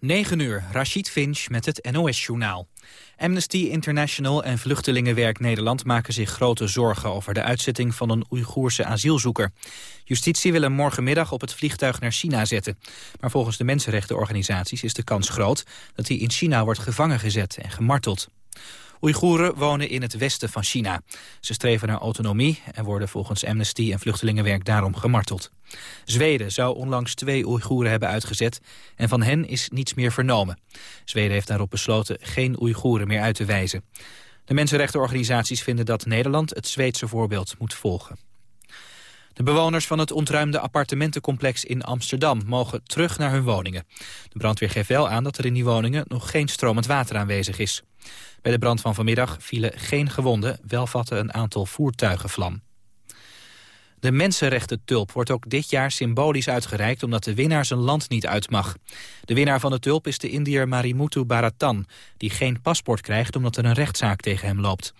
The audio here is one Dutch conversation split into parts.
9 uur, Rashid Finch met het NOS-journaal. Amnesty International en Vluchtelingenwerk Nederland maken zich grote zorgen over de uitzetting van een Oeigoerse asielzoeker. Justitie wil hem morgenmiddag op het vliegtuig naar China zetten. Maar volgens de mensenrechtenorganisaties is de kans groot dat hij in China wordt gevangen gezet en gemarteld. Oeigoeren wonen in het westen van China. Ze streven naar autonomie en worden volgens Amnesty en Vluchtelingenwerk daarom gemarteld. Zweden zou onlangs twee Oeigoeren hebben uitgezet en van hen is niets meer vernomen. Zweden heeft daarop besloten geen Oeigoeren meer uit te wijzen. De mensenrechtenorganisaties vinden dat Nederland het Zweedse voorbeeld moet volgen. De bewoners van het ontruimde appartementencomplex in Amsterdam mogen terug naar hun woningen. De brandweer geeft wel aan dat er in die woningen nog geen stromend water aanwezig is. Bij de brand van vanmiddag vielen geen gewonden, wel vatten een aantal voertuigen vlam. De mensenrechten-tulp wordt ook dit jaar symbolisch uitgereikt... omdat de winnaar zijn land niet uit mag. De winnaar van de tulp is de Indiër Marimutu Baratan... die geen paspoort krijgt omdat er een rechtszaak tegen hem loopt.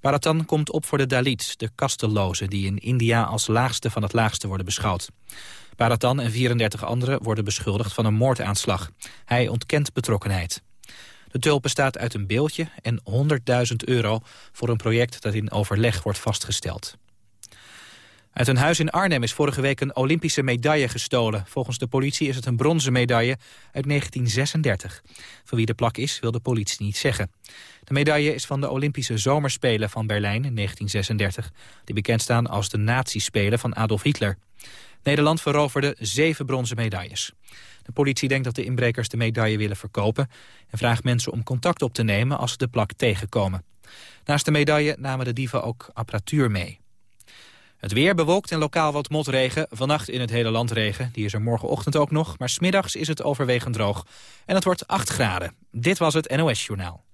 Baratan komt op voor de Dalits, de kastelozen... die in India als laagste van het laagste worden beschouwd. Baratan en 34 anderen worden beschuldigd van een moordaanslag. Hij ontkent betrokkenheid. De tulp bestaat uit een beeldje en 100.000 euro... voor een project dat in overleg wordt vastgesteld. Uit een huis in Arnhem is vorige week een Olympische medaille gestolen. Volgens de politie is het een bronzen medaille uit 1936. Van wie de plak is, wil de politie niet zeggen. De medaille is van de Olympische Zomerspelen van Berlijn in 1936... die bekend staan als de nazi-spelen van Adolf Hitler. Nederland veroverde zeven bronzen medailles. De politie denkt dat de inbrekers de medaille willen verkopen... en vraagt mensen om contact op te nemen als ze de plak tegenkomen. Naast de medaille namen de dieven ook apparatuur mee. Het weer bewolkt en lokaal wat motregen. Vannacht in het hele land regen. Die is er morgenochtend ook nog. Maar smiddags is het overwegend droog. En het wordt 8 graden. Dit was het NOS Journaal.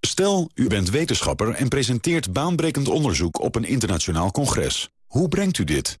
Stel, u bent wetenschapper en presenteert baanbrekend onderzoek op een internationaal congres. Hoe brengt u dit?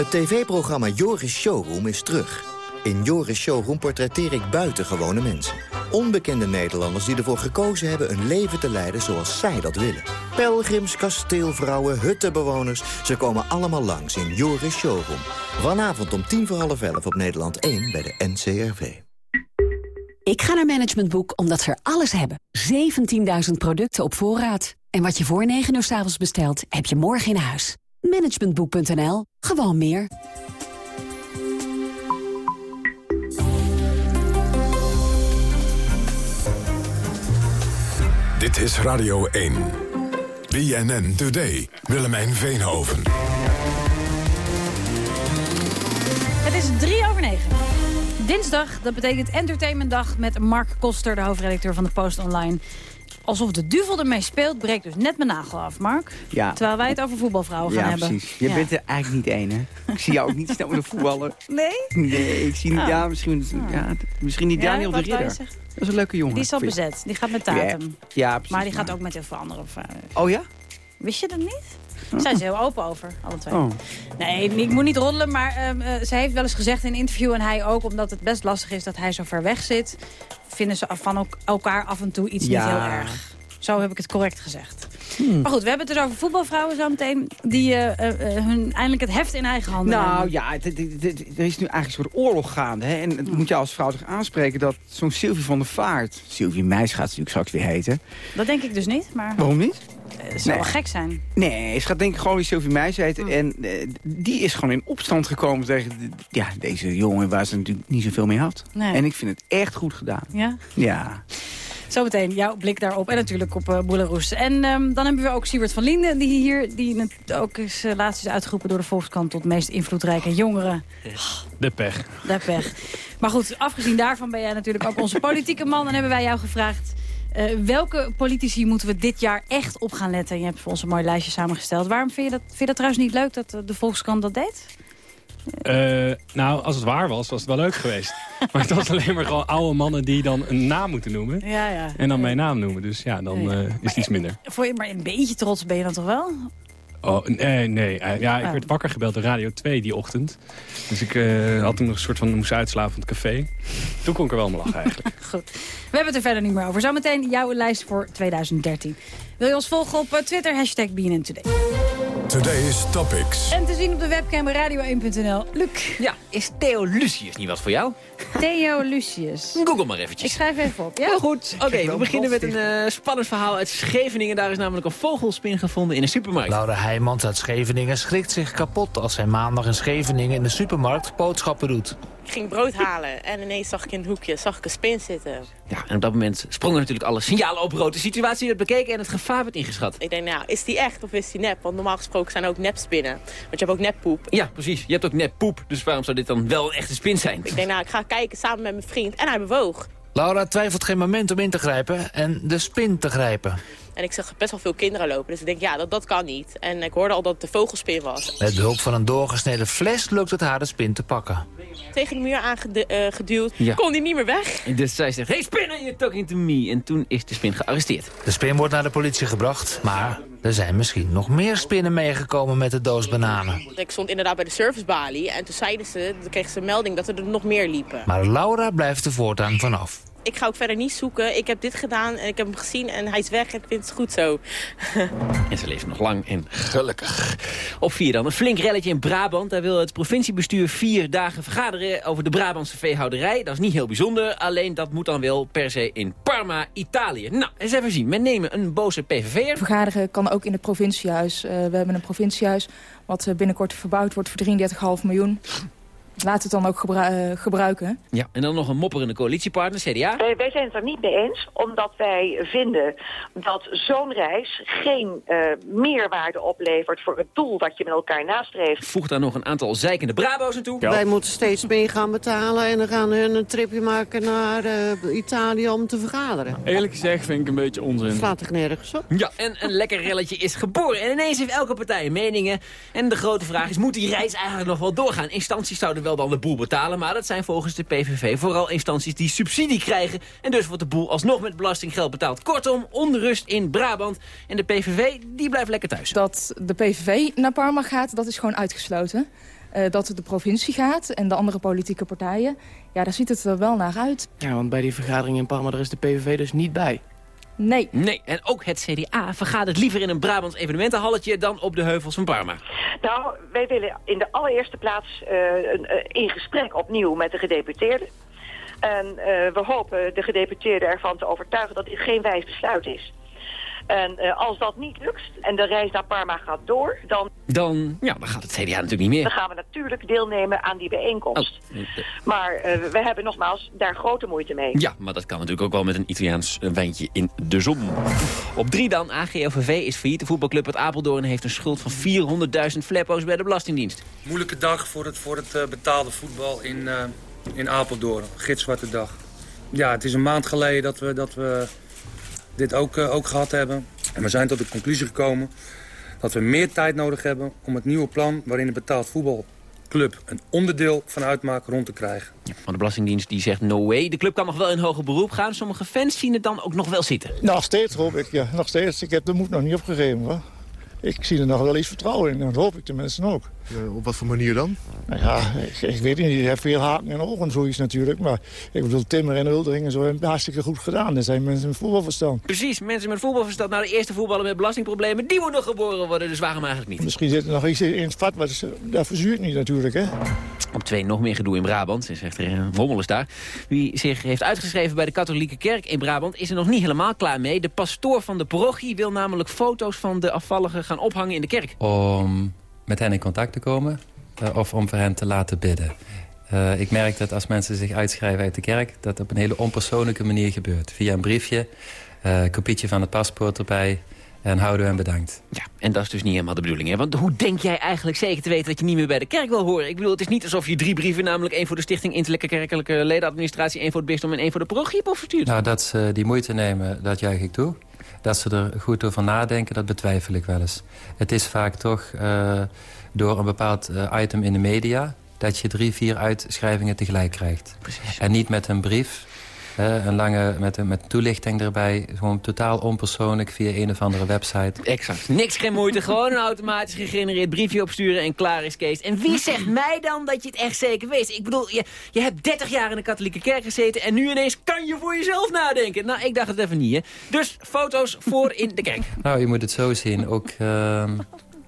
Het tv-programma Joris Showroom is terug. In Joris Showroom portretteer ik buitengewone mensen. Onbekende Nederlanders die ervoor gekozen hebben een leven te leiden zoals zij dat willen. Pelgrims, kasteelvrouwen, huttenbewoners, ze komen allemaal langs in Joris Showroom. Vanavond om tien voor half elf op Nederland 1 bij de NCRV. Ik ga naar Management Boek omdat ze er alles hebben. 17.000 producten op voorraad. En wat je voor 9 uur s avonds bestelt, heb je morgen in huis. Managementboek.nl. Gewoon meer. Dit is Radio 1. BNN Today. Willemijn Veenhoven. Het is drie over negen. Dinsdag, dat betekent Entertainmentdag met Mark Koster, de hoofdredacteur van de Post Online. Alsof de duvel ermee speelt, breekt dus net mijn nagel af, Mark. Ja. Terwijl wij het over voetbalvrouwen gaan ja, hebben. precies. Je Ja. bent er eigenlijk niet één, hè? Ik zie jou ook niet snel met een voetballer. Nee? Nee, ik zie niet... Oh. Ja, misschien, ja, misschien niet Daniel de Ridder. Dat is een leuke jongen. Die is al bezet. Die gaat met Tatum. Ja, precies. Maar die gaat ook met heel veel andere vrouwen. Oh ja? Wist je dat niet? Daar zijn ze heel open over, alle twee. Oh. Nee, ik moet niet roddelen, maar ehm, eh, ze heeft wel eens gezegd in een interview... en hij ook, omdat het best lastig is dat hij zo ver weg zit... vinden ze van elkaar af en toe iets Ja. niet heel erg. Zo heb ik het correct gezegd. Hmm. Maar goed, we hebben het dus over voetbalvrouwen zo meteen... die eh, eh, hun eindelijk het heft in eigen handen Nou ja, er is nu eigenlijk een soort oorlog gaande. Hè? En het moet je als vrouw toch aanspreken dat zo'n Sylvie van der Vaart... Sylvie Meis gaat ze natuurlijk straks weer heten. Dat denk ik dus niet, maar Waarom niet? Het zou Nee. wel gek zijn. Nee, ze gaat denk ik gewoon weer Sylvie Meis heten. Hm. En eh, die is gewoon in opstand gekomen tegen de- ja, deze jongen waar ze natuurlijk niet zoveel mee had. Nee. En ik vind het echt goed gedaan. Ja? Ja. Zometeen jouw blik daarop en natuurlijk op uh. En ehm, dan hebben we ook Siebert van Linden, die hier die het ook is, eh, laatst is uitgeroepen door de Volkskrant tot meest invloedrijke jongeren. De pech. De pech. Maar goed, afgezien daarvan ben jij natuurlijk ook onze politieke man. En hebben wij jou gevraagd, eh, welke politici moeten we dit jaar echt op gaan letten? Je hebt voor ons een mooi lijstje samengesteld. Waarom vind je dat, vind je dat trouwens niet leuk dat eh, de Volkskrant dat deed? Uh, nou, als het waar was, was het wel leuk geweest. maar het was alleen maar gewoon oude mannen die dan een naam moeten noemen. Ja, ja. En dan mijn naam noemen. Dus ja, dan uh, is het iets minder. Voor je maar een beetje trots ben je dan toch wel? Oh, nee, nee. Ja, ik oh. werd wakker gebeld door Radio 2 die ochtend. Dus ik uh, had toen nog een soort van moest uitslapen van het café. Toen kon ik er wel om lachen eigenlijk. Goed. We hebben het er verder niet meer over. Zometeen jouw lijst voor 2013. Wil je ons volgen op Twitter? Hashtag BNN Today. Today's Topics. En te zien op de webcam radio1.nl. Luc. Ja, is Theo Lucius niet wat voor jou? Theo Lucius. Google maar eventjes. Ik schrijf even op. Ja? Heel goed. Oké, we beginnen met een uh, spannend verhaal uit Scheveningen. Daar is namelijk een vogelspin gevonden in een supermarkt. Laura Heijmans uit Scheveningen schrikt zich kapot... als hij maandag in Scheveningen in de supermarkt boodschappen doet. Ik ging brood halen en ineens zag ik in het hoekje zag ik een spin zitten. Ja, en op dat moment sprongen natuurlijk alle signalen op rood. De situatie werd bekeken en het gevaar werd ingeschat. Ik denk, nou, is die echt of is die nep? Want normaal gesproken zijn er ook nepspinnen. Want je hebt ook neppoep. Ja, precies. Je hebt ook neppoep. Dus waarom zou dit dan wel een echte spin zijn? Ik denk, nou, ik ga kijken samen met mijn vriend. En hij bewoog. Laura twijfelt geen moment om in te grijpen en de spin te grijpen. En ik zag best wel veel kinderen lopen. Dus ik denk, ja, dat, dat kan niet. En ik hoorde al dat het de vogelspin was. Met behulp van een doorgesneden fles lukt het haar de spin te pakken. Tegen de muur aangeduwd, uh, kon hij niet meer weg. Dus zij zegt, hey spin, you're talking to me. En toen is de spin gearresteerd. De spin wordt naar de politie gebracht, maar er zijn misschien nog meer spinnen meegekomen met de doos bananen. Ik stond inderdaad bij de servicebalie en toen zeiden ze, toen kregen ze een melding dat er nog meer liepen. Maar Laura blijft er voortaan vanaf ik ga ook verder niet zoeken. Ik heb dit gedaan en ik heb hem gezien en hij is weg en ik vind het goed zo. en ze leeft nog lang en gelukkig. Op vier dan. Een flink relletje in Brabant. Daar wil het provinciebestuur vier dagen vergaderen over de Brabantse veehouderij. Dat is niet heel bijzonder. Alleen dat moet dan wel per se in Parma, Italië. Nou, eens even zien. Men nemen een boze PVV'er. Vergaderen kan ook in het provinciehuis. Uh, we hebben een provinciehuis wat eh, binnenkort verbouwd wordt voor 33,5 miljoen. Laat het dan ook gebru uh, gebruiken. Ja, en dan nog een mopperende coalitiepartner, CDA. Wij, wij, zijn het er niet mee eens, omdat wij vinden dat zo'n reis geen uh, meerwaarde oplevert voor het doel dat je met elkaar nastreeft. Voeg daar nog een aantal zeikende Brabo's aan toe. Ja. Wij moeten steeds mee gaan betalen en dan gaan hun een tripje maken naar uh, Italië om te vergaderen. Eerlijk gezegd vind ik een beetje onzin. Slaat toch nergens op? Ja, en een lekker relletje is geboren. En ineens heeft elke partij meningen. En de grote vraag is, moet die reis eigenlijk nog wel doorgaan? Instanties zouden wel wel dan de boel betalen... maar dat zijn volgens de PVV vooral instanties die subsidie krijgen... en dus wordt de boel alsnog met belastinggeld betaald. Kortom, onrust in Brabant. En de PVV, die blijft lekker thuis. Dat de PVV naar Parma gaat, dat is gewoon uitgesloten. Uh, dat de provincie gaat en de andere politieke partijen... ja, daar ziet het er wel naar uit. Ja, want bij die vergadering in Parma, daar is de PVV dus niet bij. Nee. Nee, en ook het CDA vergadert liever in een Brabants evenementenhalletje dan op de heuvels van Parma. Nou, wij willen in de allereerste plaats uh, in gesprek opnieuw met de gedeputeerden. En uh, we hopen de gedeputeerden ervan te overtuigen dat dit geen wijs besluit is. En uh, als dat niet lukt en de reis naar Parma gaat door, dan... Dan, ja, dan gaat het CDA natuurlijk niet meer. Dan gaan we natuurlijk deelnemen aan die bijeenkomst. Oh. Maar uh, we hebben nogmaals daar grote moeite mee. Ja, maar dat kan natuurlijk ook wel met een Italiaans wijntje in de zon. Op drie dan, AGOVV is failliet. De voetbalclub uit Apeldoorn heeft een schuld van 400.000 fleppo's bij de Belastingdienst. Moeilijke dag voor het, voor het uh, betaalde voetbal in, in Apeldoorn. Gitzwarte dag. Ja, het is een maand geleden dat we... Dat we dit ook, uh, ook gehad hebben. En we zijn tot de conclusie gekomen dat we meer tijd nodig hebben... om het nieuwe plan waarin de betaald voetbalclub een onderdeel van uitmaakt rond te krijgen. van de Belastingdienst die zegt no way. De club kan nog wel in hoger beroep gaan. Sommige fans zien het dan ook nog wel zitten. Nog steeds hoop ik, ja. Nog steeds. Ik heb de moed nog niet opgegeven. Hoor ik zie er nog wel iets vertrouwen in. Dat hoop ik tenminste ook. Ja, op wat voor manier dan? Nou ja, ik, ik weet niet. Je hebt veel haken en ogen zoiets natuurlijk. Maar ik bedoel, Timmer en Ulderingen zo hebben hartstikke goed gedaan. Dat zijn mensen met voetbalverstand. Precies, mensen met voetbalverstand. Nou, de eerste voetballer met belastingproblemen, die moet nog geboren worden. Dus waarom eigenlijk niet? Misschien zit er nog iets in het vat, maar dat verzuurt niet natuurlijk, hè? Op twee nog meer gedoe in Brabant. Ze zegt er een wommel is daar. Wie zich heeft uitgeschreven bij de katholieke kerk in Brabant... is er nog niet helemaal klaar mee. De pastoor van de parochie wil namelijk foto's van de afvalligen gaan ophangen in de kerk. Om met hen in contact te komen uh, of om voor hen te laten bidden. Uh, ik merk dat als mensen zich uitschrijven uit de kerk... dat op een hele onpersoonlijke manier gebeurt. Via een briefje, uh, kopietje van het paspoort erbij... En houden en bedankt. Ja, en dat is dus niet helemaal de bedoeling. Hè? Want hoe denk jij eigenlijk zeker te weten dat je niet meer bij de kerk wil horen? Ik bedoel, het is niet alsof je drie brieven, namelijk één voor de Stichting Intellectuele Kerkelijke Ledenadministratie, één voor het bisdom en één voor de parochie hebt verstuurd. Nou, dat ze die moeite nemen, dat juich ik toe. Dat ze er goed over nadenken, dat betwijfel ik wel eens. Het is vaak toch uh, door een bepaald uh, item in de media dat je drie, vier uitschrijvingen tegelijk krijgt. Precies. En niet met een brief een lange met, met toelichting erbij. Gewoon totaal onpersoonlijk via een of andere website. Exact. Niks geen moeite. gewoon een automatisch gegenereerd briefje opsturen en klaar is Kees. En wie zegt mij dan dat je het echt zeker weet? Ik bedoel, je, je hebt 30 jaar in de katholieke kerk gezeten... en nu ineens kan je voor jezelf nadenken. Nou, ik dacht het even niet, hè. Dus foto's voor in de kerk. Nou, je moet het zo zien. Ook... Ehm,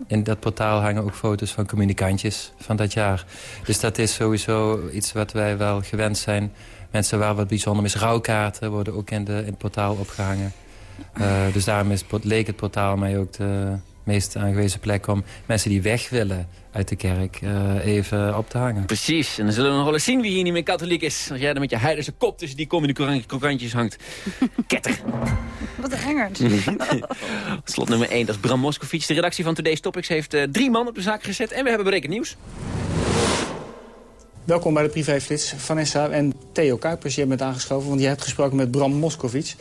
in dat portaal hangen ook foto's van communicantjes van dat jaar. Dus dat is sowieso iets wat wij wel gewend zijn mensen waar wat bijzonder is. Rouwkaarten worden ook in, de, in het portaal opgehangen. Uh, dus daarom is, leek het portaal mij ook de meest aangewezen plek... om mensen die weg willen uit de kerk uh, even op te hangen. Precies, en dan zullen we nog wel eens zien wie hier niet meer katholiek is. Als jij dan met je heidense kop tussen die krokantjes hangt. Ketter. Wat een hengert. Slot nummer 1, dat is Bram Moskovic. De redactie van Today's Topics heeft uh, drie man op de zaak gezet. En we hebben berekend nieuws. Welkom bij de privéflits. Vanessa en Theo Kuipers, je bent aangeschoven, want je hebt gesproken met Bram Moskovic.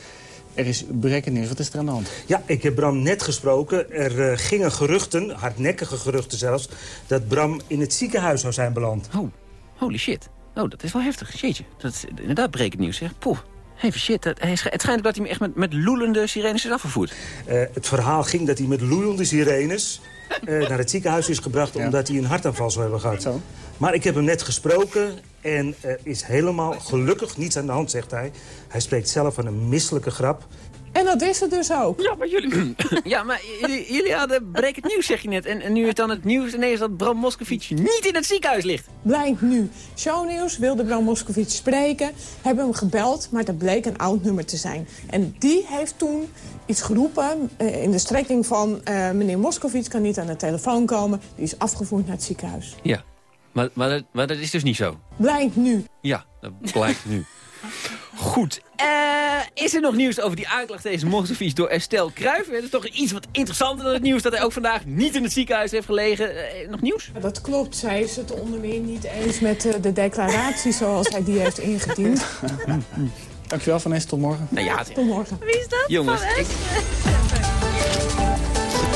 Er is breaking news. Wat is er aan de hand? Ja, ik heb Bram net gesproken. Er uh, gingen geruchten, hardnekkige geruchten zelfs... dat Bram in het ziekenhuis zou zijn beland. Oh, holy shit. Oh, dat is wel heftig. Jeetje, dat is inderdaad breaking nieuws, zeg. Poeh. Even shit, het, het schijnt dat hij me echt met, met loelende sirenes is afgevoerd. Uh, het verhaal ging dat hij met loeiende sirenes uh, naar het ziekenhuis is gebracht... omdat hij een hartaanval zou hebben gehad. Zo. Maar ik heb hem net gesproken en er is helemaal gelukkig niets aan de hand, zegt hij. Hij spreekt zelf van een misselijke grap. En dat is het dus ook. Ja, maar jullie, ja, maar jullie, jullie hadden het nieuws, zeg je net. En, en nu is dan het nieuws ineens dat Bram Moskovic niet in het ziekenhuis ligt. Blijkt nu. Shownieuws wilde Bram Moskovic spreken. Hebben hem gebeld, maar dat bleek een oud nummer te zijn. En die heeft toen iets geroepen uh, in de strekking van... Uh, meneer Moskovic kan niet aan de telefoon komen. Die is afgevoerd naar het ziekenhuis. Ja, maar, maar, dat, maar dat is dus niet zo? Blijkt nu. Ja, dat blijkt nu. Goed. Uh, is er nog nieuws over die aanklacht deze Moskovic door Estelle Kruijf? Het is toch iets wat interessanter dan het nieuws dat hij ook vandaag niet in het ziekenhuis heeft gelegen. Uh, nog nieuws? Dat klopt. Zij is het onder meer niet eens met uh, de declaratie zoals hij die heeft ingediend. Dankjewel Vanessa, tot morgen. Nou ja, tot morgen. Wie is dat? Jongens, ik...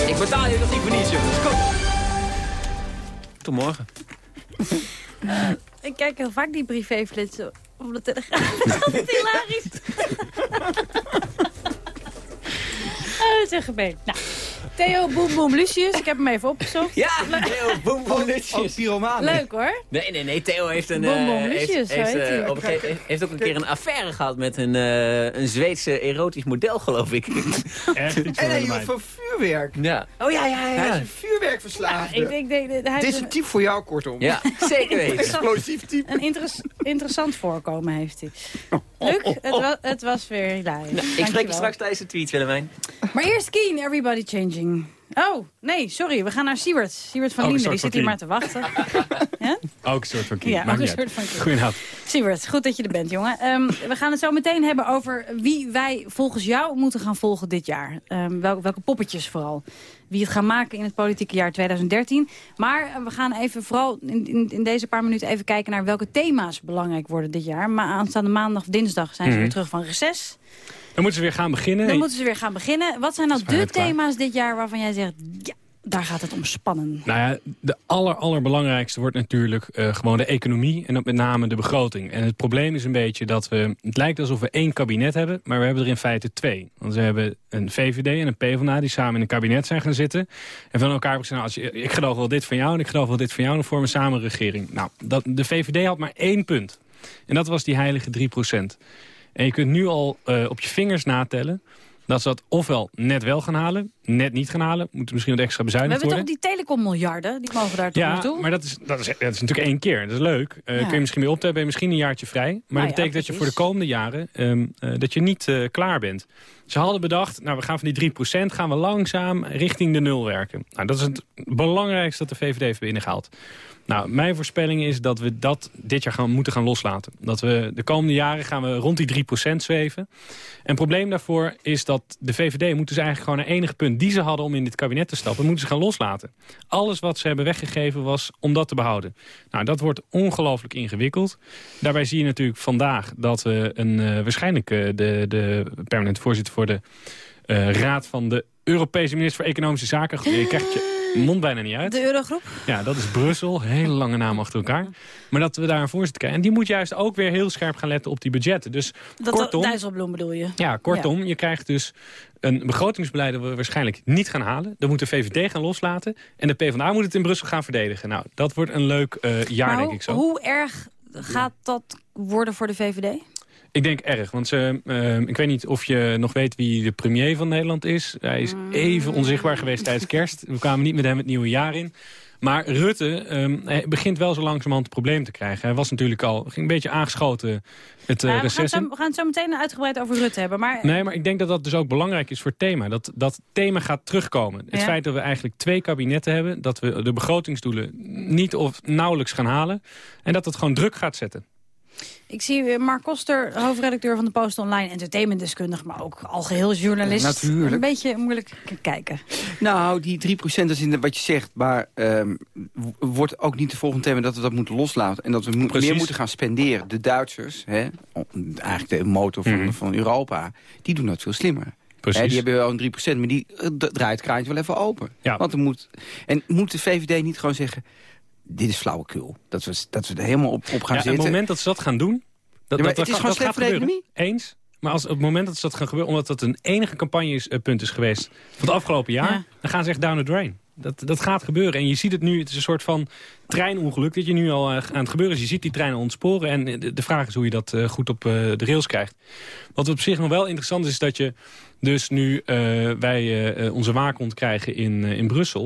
ik betaal je nog niet voor niets, jongens. Kom. Tot morgen. Ik kijk heel vaak die privéflitsen op de telegraaf. dat is hilarisch. oh, dat is echt gemeen. Nou, Theo Boem Boem Lucius, ik heb hem even opgezocht. Ja, Theo Boem Boem Lucius. pyromaan. Leuk hoor. Nee, nee, nee, Theo heeft een... Boem Boem uh, Lucius, heeft, heeft, uh, op een heeft ook een keer een affaire gehad met een, uh, een Zweedse erotisch model, geloof ik. Echt iets En hij van vuurwerk. Ja. Oh ja, ja, ja. Hij is een vuurwerkverslaafde. Ja, ik denk, denk, hij Dit is een type voor jou, kortom. Ja, zeker weten. Explosief type. Een interes interessant voorkomen heeft hij. Leuk, het, was, het was weer hilarisch. Nou, ik spreek je straks tijdens de tweet, Willemijn. Maar eerst Keen, Everybody Changing. Oh, nee, sorry. We gaan naar Siebert. Siebert van Linden, die zit hier maar te wachten. ja? Ook een soort van Keen. Ja, ook een soort van Keen. Goedenavond. Siebert, goed dat je er bent, jongen. Um, we gaan het zo meteen hebben over wie wij volgens jou moeten gaan volgen dit jaar. Um, wel, welke poppetjes vooral. Wie het gaan maken in het politieke jaar 2013. Maar we gaan even vooral in, in, in, deze paar minuten even kijken naar welke thema's belangrijk worden dit jaar. Maar aanstaande maandag of dinsdag zijn ze Mhm. weer terug van reces. Dan moeten ze weer gaan beginnen. Dan moeten ze weer gaan beginnen. Wat zijn nou de thema's dit jaar waarvan jij zegt... ja, daar gaat het om spannen. Nou ja, de aller, allerbelangrijkste wordt natuurlijk eh, gewoon de economie en ook met name de begroting. En het probleem is een beetje dat we, het lijkt alsof we één kabinet hebben, maar we hebben er in feite twee. Want we hebben een VVD en een PvdA die samen in een kabinet zijn gaan zitten. En van elkaar hebben gezegd, nou, als je, ik geloof wel dit van jou en ik geloof wel dit van jou, dan vormen we samen een regering. Nou, dat, de VVD had maar één punt. En dat was die heilige 3 En je kunt nu al eh, op je vingers natellen dat ze dat ofwel net wel gaan halen, net niet gaan halen. Moeten misschien wat extra We bezuinigd hebben worden. toch die telecommiljarden, die mogen daar toch Ja, naartoe? maar dat is, dat, is, dat is natuurlijk één keer. Dat is leuk. Eh, Ja. Kun je misschien weer optellen, ben je misschien een jaartje vrij. Maar Nou ja, dat betekent dat je voor de komende jaren ehm, eh, dat je niet eh, klaar bent. Ze hadden bedacht, nou we gaan van die 3% gaan we langzaam richting de nul werken. Nou, dat is het belangrijkste dat de VVD heeft binnengehaald. Nou, mijn voorspelling is dat we dat dit jaar gaan, moeten gaan loslaten. Dat we de komende jaren gaan we rond die 3% zweven. En het probleem daarvoor is dat de VVD moet dus eigenlijk gewoon naar enige punt die ze hadden om in dit kabinet te stappen, moeten ze gaan loslaten. Alles wat ze hebben weggegeven was om dat te behouden. Nou, dat wordt ongelooflijk ingewikkeld. Daarbij zie je natuurlijk vandaag dat we een, eh, waarschijnlijk eh, de, de permanent voorzitter voor de eh, Raad van de Europese Minister voor Economische Zaken. Je je mond bijna niet uit. De Eurogroep? Ja, dat is Brussel. Hele lange naam achter elkaar. Maar dat we daar een voorzitter krijgen. En die moet juist ook weer heel scherp gaan letten op die budgetten. Dus Dat kortom... Dijsselbloem bedoel je? Ja, kortom, je krijgt dus een begrotingsbeleid dat we waarschijnlijk niet gaan halen. Dan moet de VVD gaan loslaten. En de PvdA moet het in Brussel gaan verdedigen. Nou, dat wordt een leuk eh, jaar, Maar denk ik zo. Hoe erg gaat dat worden voor de VVD? Ik denk erg, want ze, eh, ik weet niet of je nog weet wie de premier van Nederland is. Hij is even onzichtbaar geweest tijdens kerst. We kwamen niet met hem het nieuwe jaar in. Maar Rutte ehm, hij begint wel zo langzamerhand het probleem te krijgen. Hij was natuurlijk al ging een beetje aangeschoten het uh, Ja, we, gaan zo, we gaan het zo meteen uitgebreid over Rutte hebben. Maar Nee, maar ik denk dat dat dus ook belangrijk is voor het thema. Dat dat thema gaat terugkomen. Het Ja. feit dat we eigenlijk twee kabinetten hebben... dat we de begrotingsdoelen niet of nauwelijks gaan halen... en dat het gewoon druk gaat zetten. Ik zie eh, Mark Koster, hoofdredacteur van de Post Online, entertainmentdeskundige, maar ook algeheel journalist. Natuurlijk. Een beetje moeilijk kijken. Nou, die 3% is in de, wat je zegt, maar ehm, wordt ook niet de volgende thema dat we dat moeten loslaten. En dat we mo- Precies. meer moeten gaan spenderen. De Duitsers, hè, eigenlijk de motor van, Mhm. van Europa, die doen dat veel slimmer. Precies. Hè, die hebben wel een 3%, maar die eh, draait het kraantje wel even open. Ja. Want er moet, en moet de VVD niet gewoon zeggen, dit is flauwekul. Dat we, dat we er helemaal op, op gaan Ja, zitten. het moment dat ze dat gaan doen... Dat, Ja, dat, het is dat, gewoon dat slecht gaat voor de gebeuren. Eens. Maar als, op het moment dat ze dat gaan gebeuren... omdat dat een enige campagnepunt is geweest van het afgelopen jaar... Ja. dan gaan ze echt down the drain. Dat, dat gaat gebeuren. En je ziet het nu, het is een soort van treinongeluk... dat je nu al eh, aan het gebeuren is. Je ziet die treinen ontsporen. En de, de vraag is hoe je dat eh, goed op eh, de rails krijgt. Wat op zich nog wel interessant is, is dat je dus nu eh, wij eh, eh, onze waakhond krijgen in, in Brussel.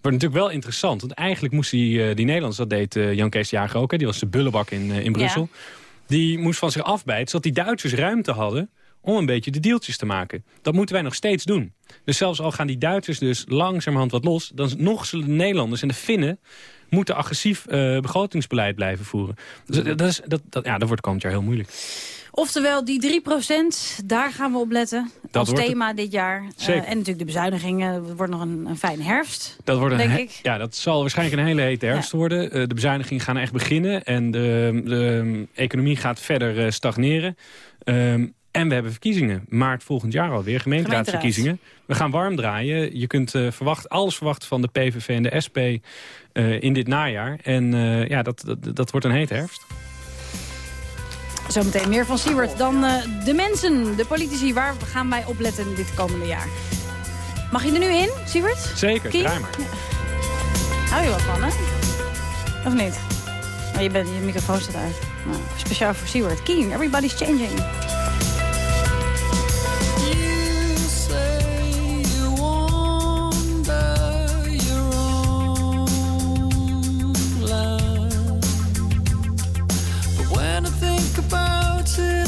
Wordt natuurlijk wel interessant. Want eigenlijk moest die, die Nederlanders, dat deed Jan Kees Jager ook... Hè, die was de bullebak in, in Brussel... die moest van zich afbijten, zodat die Duitsers ruimte hadden om een beetje de deeltjes te maken. Dat moeten wij nog steeds doen. Dus zelfs al gaan die Duitsers dus langzamerhand wat los... dan nog zullen de Nederlanders en de Finnen moeten agressief eh, begrotingsbeleid blijven voeren. Dus dat, is, dat, dat, ja, dat wordt komend jaar heel moeilijk. Oftewel, die 3%, daar gaan we op letten. als wordt thema dit jaar. Eh, en natuurlijk de bezuinigingen. Het wordt nog een, een fijne herfst. Dat, wordt denk ik. Ja, dat zal waarschijnlijk een hele hete herfst worden. Eh, de bezuinigingen gaan echt beginnen. En de, de economie gaat verder eh, stagneren. Ehm, en we hebben verkiezingen. Maart volgend jaar alweer. Gemeenteraadsverkiezingen. We gaan warm draaien. Je kunt verwachten, alles verwachten van de PVV en de SP in dit najaar. En ja, dat, dat, dat wordt een hete herfst. Zometeen meer van Siewert dan eh, de mensen, de politici. Waar gaan wij op letten dit komende jaar? Mag je er nu in, Siewert? Zeker, Kie? draai maar. Hou je wat van, hè? Of niet? Oh, je, bent, je microfoon staat uit. Nou, speciaal voor Siewert. Keen, everybody's changing. to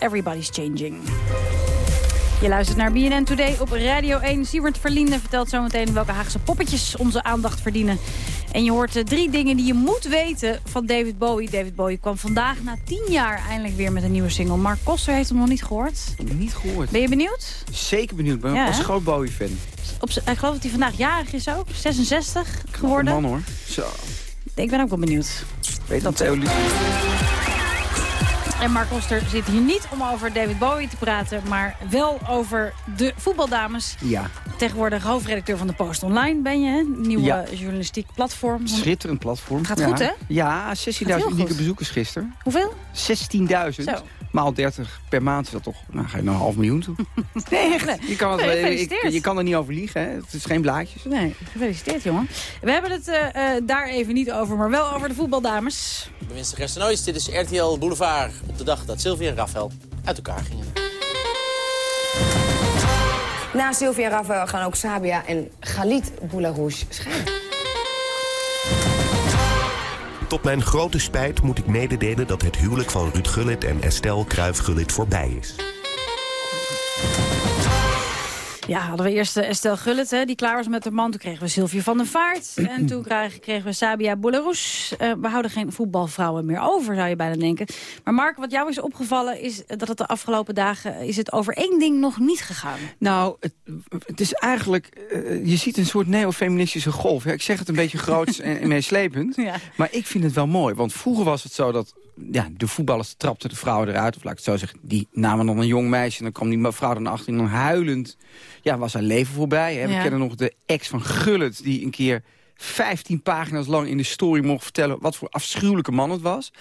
Everybody's Changing. Je luistert naar BNN Today op Radio 1. Siewert Verlinde vertelt zometeen welke Haagse poppetjes onze aandacht verdienen. En je hoort uh, drie dingen die je moet weten van David Bowie. David Bowie kwam vandaag na tien jaar eindelijk weer met een nieuwe single. Mark Koster heeft hem nog niet gehoord. Niet gehoord. Ben je benieuwd? Zeker benieuwd. Ik ben Ja, als hè? groot Bowie-fan. Ik geloof dat hij vandaag jarig is ook. 66 geworden. Man hoor. Zo. Ik ben ook wel benieuwd. Weet dat Lief. En Mark Koster zit hier niet om over David Bowie te praten... maar wel over de voetbaldames. Ja. Tegenwoordig hoofdredacteur van de Post Online ben je, hè? Nieuwe Ja. journalistiek platform. Schitterend platform. Gaat ja. goed, hè? Ja, 16.000 Gaat heel unieke bezoekers gisteren. Hoeveel? 16.000. Maal 30 per maand is dat toch... Nou, ga je naar een half miljoen toe. nee, echt. Je kan, het, ik- je kan er niet over liegen, hè. Het is geen blaadjes. Nee, gefeliciteerd, jongen. We hebben het eh, eh, daar even niet over, maar wel over de voetbaldames. Ik ben Winston Gerstenoois. Dit is RTL Boulevard op de dag dat Sylvia en Rafael uit elkaar gingen. Na Sylvia en Rafael gaan ook Sabia en Galit Boularouche scheiden. Tot mijn grote spijt moet ik mededelen dat het huwelijk van Ruud Gullit en Estelle Kruijf-Gullit voorbij is. Ja, hadden we eerst eh, Estelle Gullit, hè, die klaar was met haar man. Toen kregen we Sylvie van der Vaart. en toen kregen, kregen we Sabia Boularus. Eh, we houden geen voetbalvrouwen meer over, zou je bijna denken. Maar Mark, wat jou is opgevallen is dat het de afgelopen dagen... is het over één ding nog niet gegaan. Nou, het, het is eigenlijk... eh, je ziet een soort neofeministische golf. Ja, ik zeg het een beetje groots en, en meeslepend. Ja. Maar ik vind het wel mooi. Want vroeger was het zo dat ja, de voetballers trapten de vrouwen eruit. Of laat ik het zo zeggen, die namen dan een jong meisje... en dan kwam die vrouw er naar achter en dan huilend... ja, was haar leven voorbij. Hè. We Ja. kennen nog de ex van Gullit... die een keer 15 pagina's lang in de story mocht vertellen... wat voor afschuwelijke man het was.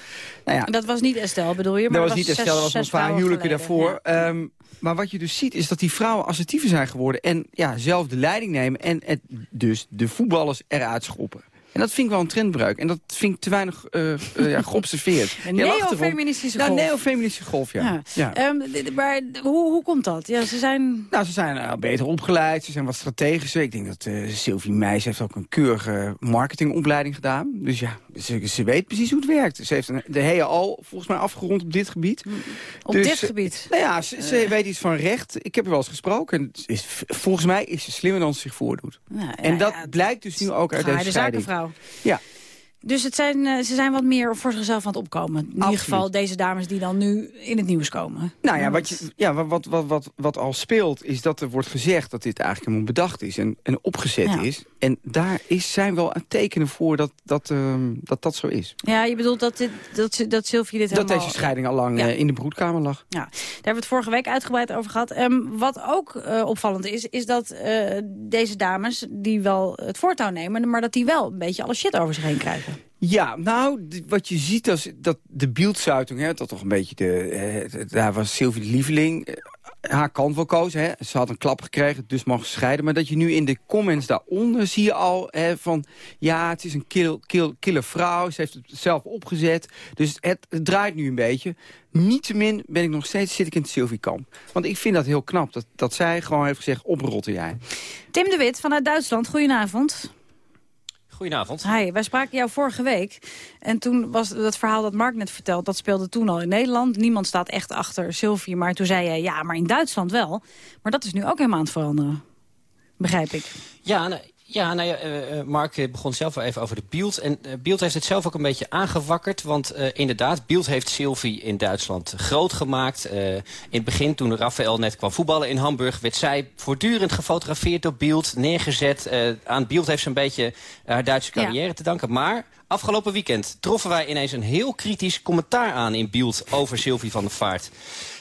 Nou ja, Dat was niet Estelle, bedoel je? Maar dat was niet Estelle, dat was een paar huwelijken daarvoor. Ehm, maar wat je dus ziet is dat die vrouwen assertiever zijn geworden... en ja, zelf de leiding nemen en het, dus de voetballers eruit schoppen. En dat vind ik wel een trendbreuk. En dat vind ik te weinig eh, eh, ja, geobserveerd. Een neofeministische Nou, golf. neofeministische golf, ja. Ja. ja. Ehm, maar hoe, hoe komt dat? Ja, ze zijn... Nou, ze zijn eh, beter opgeleid, ze zijn wat strategischer. Ik denk dat Sylvie Meijs heeft ook een keurige marketingopleiding gedaan. Dus ja, ze, ze weet precies hoe het werkt. Ze heeft een, de hele al volgens mij afgerond op dit gebied. Op Dus, dit eh, gebied? Nou ja, ze, ze weet iets van recht. Ik heb er wel eens gesproken. En het is, volgens mij is ze slimmer dan ze zich voordoet. Nou, en ja, dat ja, blijkt dus nu ook uit deze de scheiding. zakenvrouw. Ja. Dus het zijn, eh, ze zijn wat meer voor zichzelf aan het opkomen. In ieder geval deze dames die dan nu in het nieuws komen. Nou ja, wat, je, ja wat, wat, wat, wat, al speelt is dat er wordt gezegd dat dit eigenlijk helemaal bedacht is en, en opgezet Ja. is. En daar is, zijn wel tekenen voor dat dat, ehm, dat dat zo is. Ja, je bedoelt dat, dit, dat, ze- dat Sylvie dit Dat helemaal... deze scheiding al lang Ja. eh, in de broedkamer lag. Ja, daar hebben we het vorige week uitgebreid over gehad. Ehm, wat ook eh, opvallend is, is dat deze dames die wel het voortouw nemen... maar dat die wel een beetje alle shit over zich heen krijgen. Ja, nou, wat je ziet is dat de beeldzuiting, hè, dat toch een beetje de... eh, daar was Sylvie de lieveling, eh, haar kant wel koos. Hè. Ze had een klap gekregen, dus mag scheiden. Maar dat je nu in de comments daaronder zie je al hè, van... ja, het is een kill, kill, vrouw, ze heeft het zelf opgezet. Dus het, het draait nu een beetje. Niettemin ben ik nog steeds, zit ik in het Sylvie-kamp. Want ik vind dat heel knap, dat, dat zij gewoon heeft gezegd... oprotten jij. Tim de Wit vanuit Duitsland, goedenavond. Goedenavond. Hi, wij spraken jou vorige week. En toen was dat verhaal dat Mark net vertelt... dat speelde toen al in Nederland. Niemand staat echt achter Sylvie. Maar toen zei je, ja, maar in Duitsland wel. Maar dat is nu ook helemaal aan het veranderen. Begrijp ik. Ja, nou, ja, nou ja, eh, eh, Mark begon zelf wel even over de Bielt. En Bielt heeft het zelf ook een beetje aangewakkerd. Want inderdaad, Bielt heeft Sylvie in Duitsland groot gemaakt. In het begin, toen Rafael net kwam voetballen in Hamburg... werd zij voortdurend gefotografeerd door Bielt, neergezet. Aan Bielt heeft ze een beetje haar Duitse Ja. carrière te danken. Maar afgelopen weekend troffen wij ineens een heel kritisch commentaar aan in Bielt... over Sylvie van der Vaart.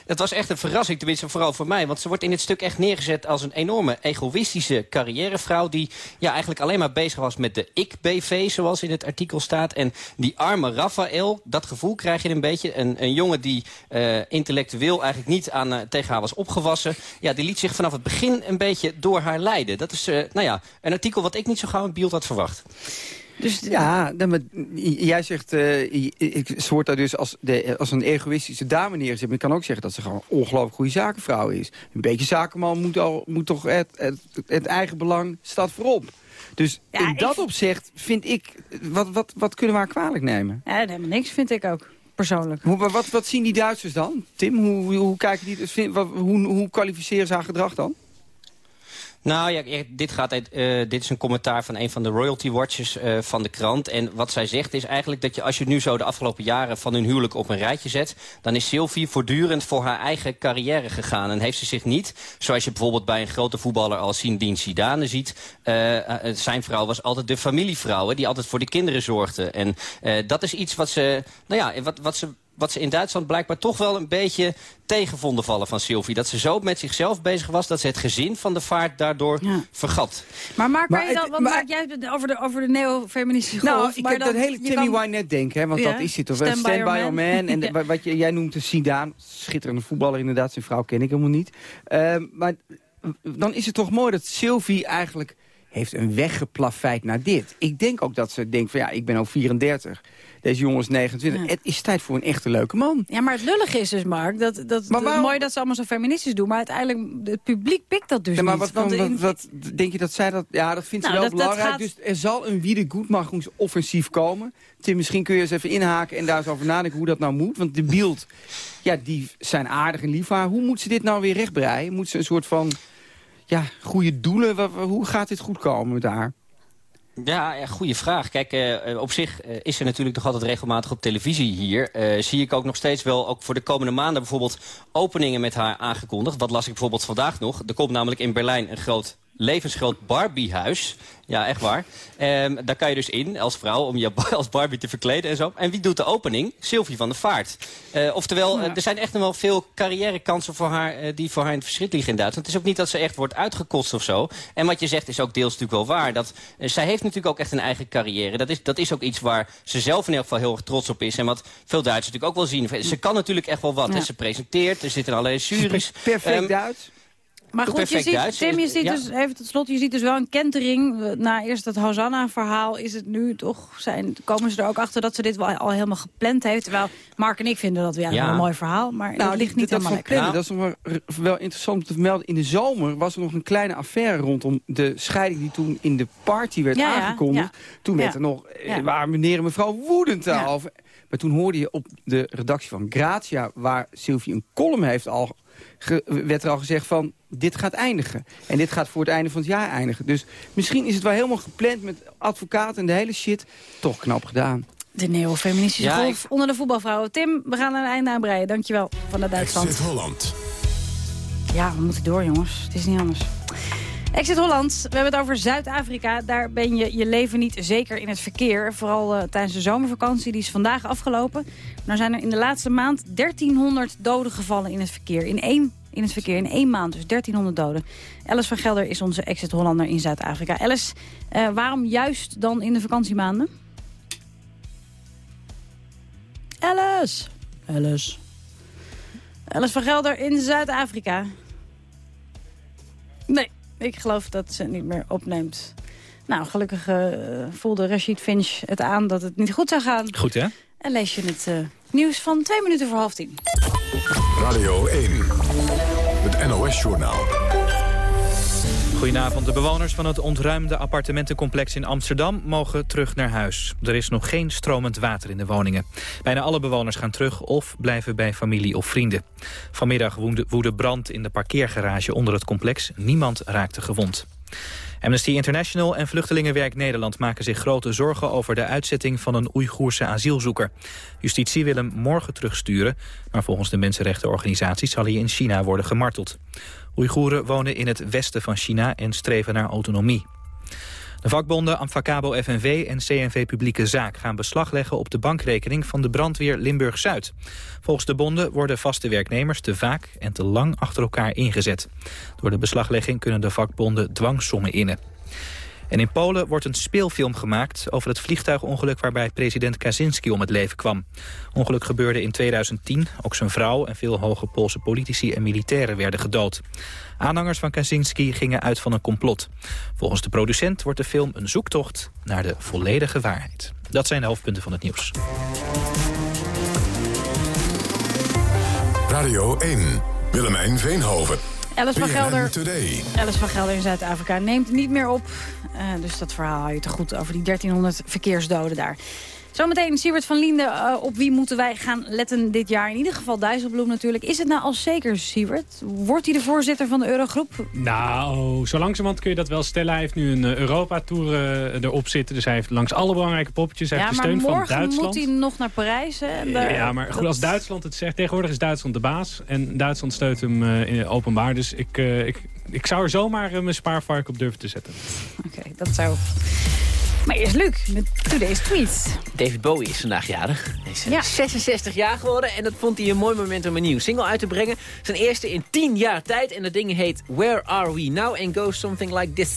Dat was echt een verrassing, tenminste vooral voor mij. Want ze wordt in dit stuk echt neergezet als een enorme egoïstische carrièrevrouw... die ja, eigenlijk alleen maar bezig was met de ik-BV, zoals in het artikel staat. En die arme Raphaël, dat gevoel krijg je een beetje. Een, jongen die eh, intellectueel eigenlijk niet aan, eh, tegen haar was opgewassen. Ja, die liet zich vanaf het begin een beetje door haar leiden. Dat is eh, nou ja, een artikel wat ik niet zo gauw in beeld had verwacht. Dus Ja, j- jij zegt, eh, ik, ze wordt daar dus als, de, als een egoïstische dame neerzet. Maar ik kan ook zeggen dat ze gewoon een ongelooflijk goede zakenvrouw is. Een beetje zakenman moet, al, moet toch het, het, het eigen belang staat voorop. Dus in dat opzicht vind ik, wat, wat, wat kunnen we haar kwalijk nemen? Ja, helemaal niks vind ik ook. persoonlijk. Hoe, wat, wat zien die Duitsers dan? Tim, hoe, hoe, kijken die, hoe, hoe kwalificeren ze haar gedrag dan? Nou ja, dit, gaat eh, dit is een commentaar van een van de royalty watchers eh, van de krant. En wat zij zegt is eigenlijk dat je als je nu zo de afgelopen jaren van hun huwelijk op een rijtje zet... dan is Sylvie voortdurend voor haar eigen carrière gegaan. En heeft ze zich niet, zoals je bijvoorbeeld bij een grote voetballer als Zinedine Zidane ziet... eh, zijn vrouw was altijd de familievrouw, die altijd voor de kinderen zorgde. En dat is iets wat ze, nou ja, wat, wat ze wat ze in Duitsland blijkbaar toch wel een beetje tegenvonden vallen van Sylvie. Dat ze zo met zichzelf bezig was dat ze het gezin van de vaart daardoor vergat. Maar Mark, Maar je dan, want maar- Mark, jij hebt het over de, over de neo-feministische golf. Nou, ik maar heb dat hele kan- Wynette denken, hè, want Ja, dat is het. Of Stand Stand, by by Your Man. Man. En de- Ja. wat- wat je, jij noemt de Zidane, schitterende voetballer inderdaad. Zijn vrouw ken ik helemaal niet. Ehm, maar dan is het toch mooi dat Sylvie eigenlijk heeft een weggeplaveid naar dit. Ik denk ook dat ze denkt van ja, ik ben ook 34. Deze jongen is 29. Het is tijd voor een echte leuke man. Ja, maar het lullige is dus, Mark, dat, dat, Maar waarom- mooi dat ze allemaal zo feministisch doen, maar uiteindelijk, het publiek pikt dat dus Ja, maar niet. wat, want wat, in- wat, denk je dat zij dat... Ja, dat vindt ze Nou, wel dat- dat belangrijk. gaat- Dus er zal een wiedergoedmachingsoffensief komen. Tim, misschien kun je eens even inhaken en daar eens over nadenken hoe dat nou moet. Want de beeld, ja, die zijn aardig en lief haar. Hoe moet ze dit nou weer rechtbreien? Moet ze een soort van, ja, goede doelen? Hoe gaat dit goed komen haar? Ja, ja goede vraag. Kijk, eh, eh, op zich eh, is ze natuurlijk nog altijd regelmatig op televisie hier. Zie ik ook nog steeds wel, ook voor de komende maanden bijvoorbeeld... openingen met haar aangekondigd. Wat las ik bijvoorbeeld vandaag nog. Er komt namelijk in Berlijn een groot levensgroot Barbiehuis. Ja, echt waar. Ehm, daar kan je dus in als vrouw om je als Barbie te verkleden en zo. En wie doet de opening? Sylvie van der Vaart. Eh, oftewel, eh, er zijn echt nog wel veel carrièrekansen voor haar... eh, die voor haar in het verschiet liggen in Duitsland. Het is ook niet dat ze echt wordt uitgekotst of zo. En wat je zegt is ook deels natuurlijk wel waar. Dat, zij heeft natuurlijk ook echt een eigen carrière. Dat is, dat is ook iets waar ze zelf in elk geval heel erg trots op is. En wat veel Duitsers natuurlijk ook wel zien. Ze kan natuurlijk echt wel wat. Ja. hè. Ze presenteert, er zitten allerlei juries. Perfect Ehm, Duits. Maar goed, je ziet, Duits. Tim, je ziet Ja. dus, even tot slot, je ziet dus wel een kentering. Na eerst dat Hosanna-verhaal is het nu toch, zijn, komen ze er ook achter dat ze dit wel al helemaal gepland heeft. Terwijl Mark en ik vinden dat weer Ja. een mooi verhaal, maar Nou, dat ligt niet dat helemaal lekker. plannen, Dat is nog wel, wel interessant om te vermelden. In de zomer was er nog een kleine affaire rondom de scheiding... die toen in de party werd Ja, aangekondigd. ja. Toen werd er nog, eh, Ja. waren meneer en mevrouw woedend Ja. daarover. Maar toen hoorde je op de redactie van Grazia... waar Sylvie een column heeft al... ge- werd er al gezegd van, dit gaat eindigen. En dit gaat voor het einde van het jaar eindigen. Dus misschien is het wel helemaal gepland met advocaat en de hele shit. Toch knap gedaan. De neo-feministische Ja, golf onder de voetbalvrouwen. Tim, we gaan er een einde aan breien. Dankjewel vanuit Duitsland. Exit Holland. Ja, we moeten door, jongens. Het is niet anders. Exit Holland, we hebben het over Zuid-Afrika. Daar ben je je leven niet zeker in het verkeer. Vooral eh, tijdens de zomervakantie, die is vandaag afgelopen. Maar zijn er in de laatste maand 1300 doden gevallen in het verkeer. In één, in het verkeer, in één maand dus 1300 doden. Alice van Gelder is onze Exit Hollander in Zuid-Afrika. Alice, eh, waarom juist dan in de vakantiemaanden? Alice! Alice. Alice van Gelder in Zuid-Afrika. Nee, ik geloof dat ze niet meer opneemt. Nou, gelukkig eh, voelde Rashid Finch het aan dat het niet goed zou gaan. Goed, hè? En lees je het eh, nieuws van twee minuten voor half tien. Radio 1. Het NOS-journaal. Goedenavond. De bewoners van het ontruimde appartementencomplex in Amsterdam mogen terug naar huis. Er is nog geen stromend water in de woningen. Bijna alle bewoners gaan terug of blijven bij familie of vrienden. Vanmiddag woedde, brand in de parkeergarage onder het complex. Niemand raakte gewond. Amnesty International en Vluchtelingenwerk Nederland maken zich grote zorgen over de uitzetting van een Oeigoerse asielzoeker. Justitie wil hem morgen terugsturen, maar volgens de mensenrechtenorganisaties zal hij in China worden gemarteld. Oeigoeren wonen in het westen van China en streven naar autonomie. De vakbonden Amfacabo FNV en CNV Publieke Zaak gaan beslag leggen op de bankrekening van de brandweer Limburg-Zuid. Volgens de bonden worden vaste werknemers te vaak en te lang achter elkaar ingezet. Door de beslaglegging kunnen de vakbonden dwangsommen innen. En in Polen wordt een speelfilm gemaakt over het vliegtuigongeluk waarbij president Kaczynski om het leven kwam. Ongeluk gebeurde in 2010. Ook zijn vrouw en veel hoge Poolse politici en militairen werden gedood. Aanhangers van Kaczynski gingen uit van een complot. Volgens de producent wordt de film een zoektocht naar de volledige waarheid. Dat zijn de hoofdpunten van het nieuws. Radio 1. Willemijn Veenhoven. Alice van Gelder. Alice van Gelder in Zuid-Afrika neemt niet meer op. Eh, dus dat verhaal hou je te goed over die 1300 verkeersdoden daar. Zometeen Siebert van Liende, eh, op wie moeten wij gaan letten dit jaar? In ieder geval Dijsselbloem natuurlijk. Is het nou al zeker, Siebert? Wordt hij de voorzitter van de Eurogroep? Nou, zo langzamerhand kun je dat wel stellen. Hij heeft nu een eh, Europa-tour eh, erop zitten. Dus hij heeft langs alle belangrijke poppetjes. Hij ja, heeft de maar steun van morgen Duitsland. moet hij nog naar Parijs. Hè? Daar- Ja, maar goed, als Duitsland het zegt, tegenwoordig is Duitsland de baas. En Duitsland steunt hem in- openbaar. Dus ik, ik, ik zou er zomaar mijn spaarvark op durven te zetten. Oké, dat zou... Maar eerst Luc, met Today's Tweets. David Bowie is vandaag jarig. Hij is eh, Ja. 66 jaar geworden en dat vond hij een mooi moment om een nieuwe single uit te brengen. Zijn eerste in 10 jaar tijd en dat ding heet Where Are We Now and goes something like this.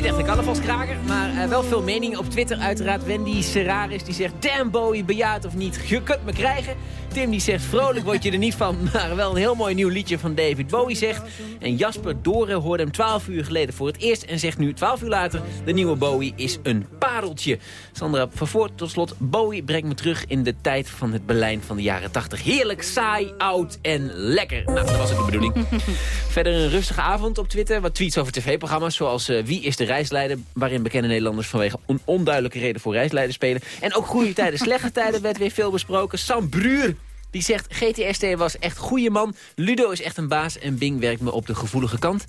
Niet echt een carnavalskraker, maar eh, wel veel meningen op Twitter. Uiteraard Wendy Serraris die zegt... Damn Bowie, bejaard of niet, je kunt me krijgen. Tim die zegt, vrolijk word je er niet van... maar wel een heel mooi nieuw liedje van David Bowie zegt. En Jasper Doren hoorde hem 12 uur geleden voor het eerst... en zegt nu 12 uur later, de nieuwe Bowie is een pareltje. Sandra Vervoort tot slot, Bowie brengt me terug in de tijd van het Berlijn van de jaren 80. Heerlijk, saai, oud en lekker. Nou, dat was ook de bedoeling. Verder een rustige avond op Twitter. Wat tweets over tv-programma's zoals eh, Wie is de reisleider... waarin bekende Nederlanders vanwege een onduidelijke reden voor reisleider spelen. En ook goede tijden, slechte tijden werd weer veel besproken. Sam Bruur die zegt GTST was echt goede man. Ludo is echt een baas en Bing werkt me op de gevoelige kant.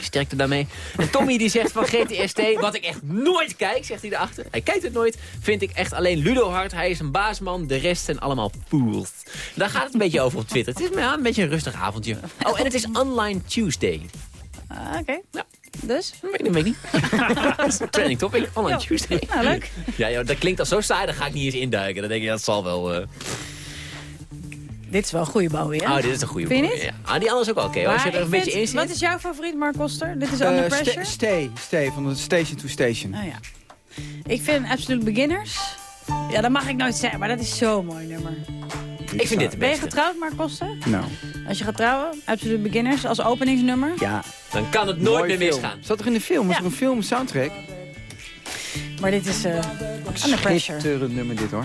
Sterkte daarmee. En Tommy die zegt van GTST, wat ik echt nooit kijk, zegt hij erachter. Hij kijkt het nooit. Vind ik echt alleen Ludo hard. Hij is een baasman, de rest zijn allemaal fools. Daar gaat het een beetje over op Twitter. Het is ja, een beetje een rustig avondje. Oh, en het is Online Tuesday. Ah, Oké. Dus? Dat weet ik niet. Trending topic. Online Tuesday. Nou, leuk. Ja, joh, dat klinkt al zo saai, daar ga ik niet eens induiken. Dan denk je, dat zal wel... eh, Dit is wel een goede bouw, ja? Oh, dit is een goede Vind je? Ja. Ah, die andere is ook wel oké. hoor. Als je er een beetje vind- in zit. Wat is jouw favoriet, Mark Koster? Dit is Eh, Under Pressure? stay, stay, van de Station to Station. Oh ja. Ik vind Absolute Beginners... Ja, dat mag ik nooit zeggen, maar dat is zo'n mooi nummer. Ik vind dit de Ben je beste. getrouwd, Mark Koster? Nou, Als je gaat trouwen, Absolute Beginners als openingsnummer. ja. Dan kan het nooit meer film. misgaan. Zat er in de film? Is er een film soundtrack? Maar dit is eh Under Pressure. Schitterend nummer dit hoor.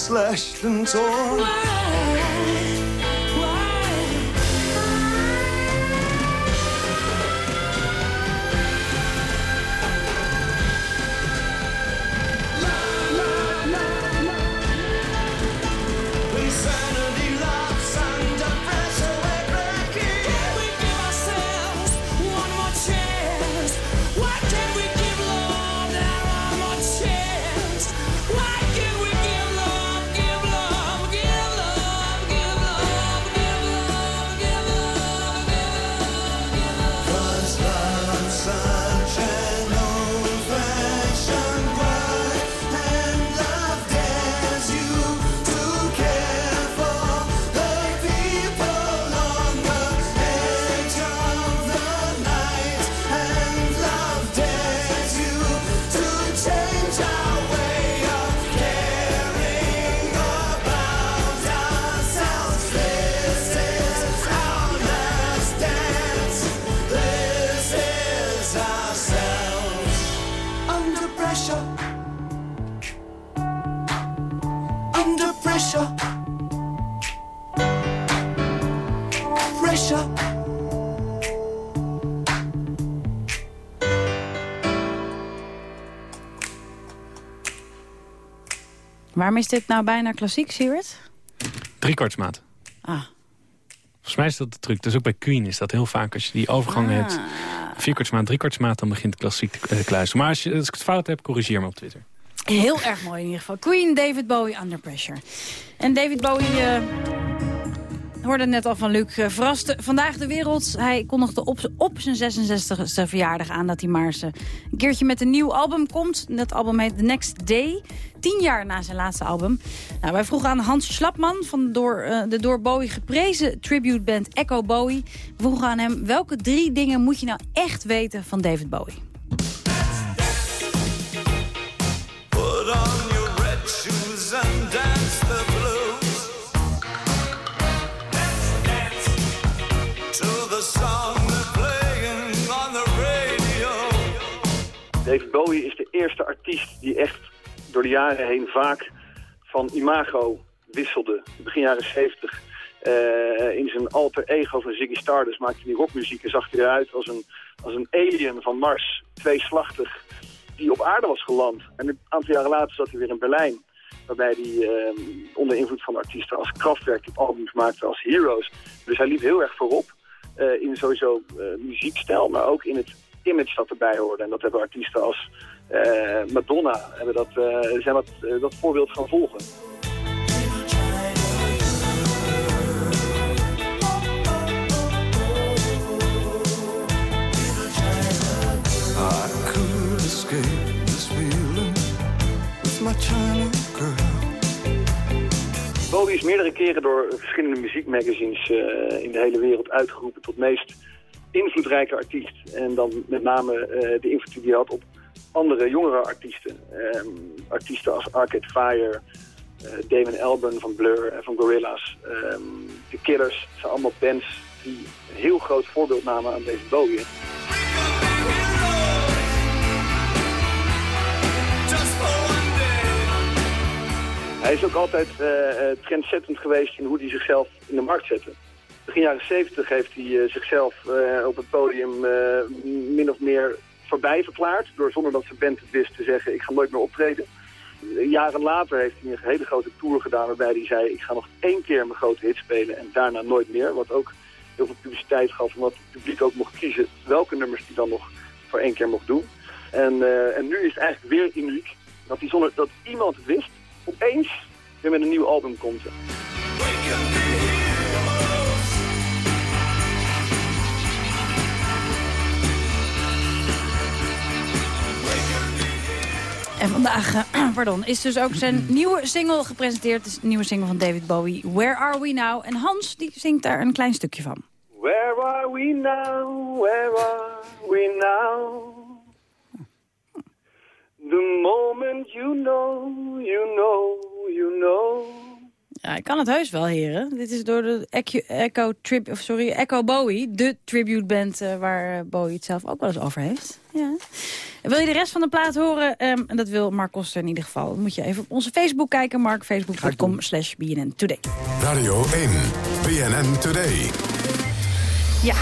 Slashed and torn. Waarom is dit nou bijna klassiek, Siewert? Driekwartsmaat. Ah. Volgens mij is dat de truc. Dus ook bij Queen is dat heel vaak. Als je die overgang Ah. hebt, vierkwartsmaat, driekwartsmaat... dan begint klassiek te eh, kluisteren. Maar als, je, als ik het fout heb, corrigeer me op Twitter. Heel erg mooi in ieder geval. Queen, David Bowie, Under Pressure. En David Bowie... eh hoorde net al van Luc, eh, verraste vandaag de wereld. Hij kondigde op, op zijn 66e verjaardag aan dat hij maar een keertje met een nieuw album komt. Dat album heet The Next Day. Tien jaar na zijn laatste album. Nou, wij vroegen aan Hans Slapman van door, eh, de door Bowie geprezen tributeband Echo Bowie. We vroegen aan hem welke drie dingen moet je nou echt weten van David Bowie. David Bowie is de eerste artiest die echt door de jaren heen vaak van imago wisselde. Begin jaren 70. eh, in zijn alter ego van Ziggy Stardust maakte hij rockmuziek en zag hij eruit als een, als een alien van Mars, tweeslachtig, die op aarde was geland. En een aantal jaren later zat hij weer in Berlijn, waarbij hij eh, onder invloed van artiesten als Kraftwerk die albums maakte als Heroes. Dus hij liep heel erg voorop eh, in sowieso muziekstijl, maar ook in het image dat erbij hoorde. En dat hebben artiesten als eh, Madonna hebben dat, eh, zijn dat, eh, dat voorbeeld gaan volgen. Bowie is meerdere keren door verschillende muziekmagazines in de hele wereld uitgeroepen tot meest invloedrijke artiest. En dan met name eh, de invloed die hij had op andere jongere artiesten. Ehm, artiesten als Arcade Fire, eh, Damon Albarn van Blur en van Gorillaz. Ehm The Killers zijn allemaal bands die een heel groot voorbeeld namen aan David Bowie. Hij is ook altijd eh, trendzettend geweest in hoe hij zichzelf in de markt zette. Begin jaren 70 heeft hij eh, zichzelf eh, op het podium eh, min of meer voorbij verklaard. Door zonder dat zijn band het wist te zeggen, ik ga nooit meer optreden. Jaren later heeft hij een hele grote tour gedaan waarbij hij zei, ik ga nog één keer mijn grote hit spelen en daarna nooit meer. Wat ook heel veel publiciteit gaf, omdat het publiek ook mocht kiezen welke nummers hij dan nog voor één keer mocht doen. En, en nu is het eigenlijk weer uniek dat hij zonder dat iemand het wist, opeens weer met een nieuw album komt. En vandaag eh, pardon, is dus ook zijn nieuwe single gepresenteerd. De nieuwe single van David Bowie, Where Are We Now? En Hans die zingt daar een klein stukje van. Where are we now? Where are we now? The moment you know, you know, you know. Ja, ik kan het heus wel, heren. Dit is door de Echo, Trib, of sorry, Echo Bowie, de tributeband uh, waar eh, Bowie het zelf ook wel eens over heeft. Ja. Wil je de rest van de plaat horen? Um, en dat wil Mark Koster in ieder geval. Dan moet je even op onze Facebook kijken, Mark, facebook.com slash BNN Today. Radio 1, BNN Today. Ja,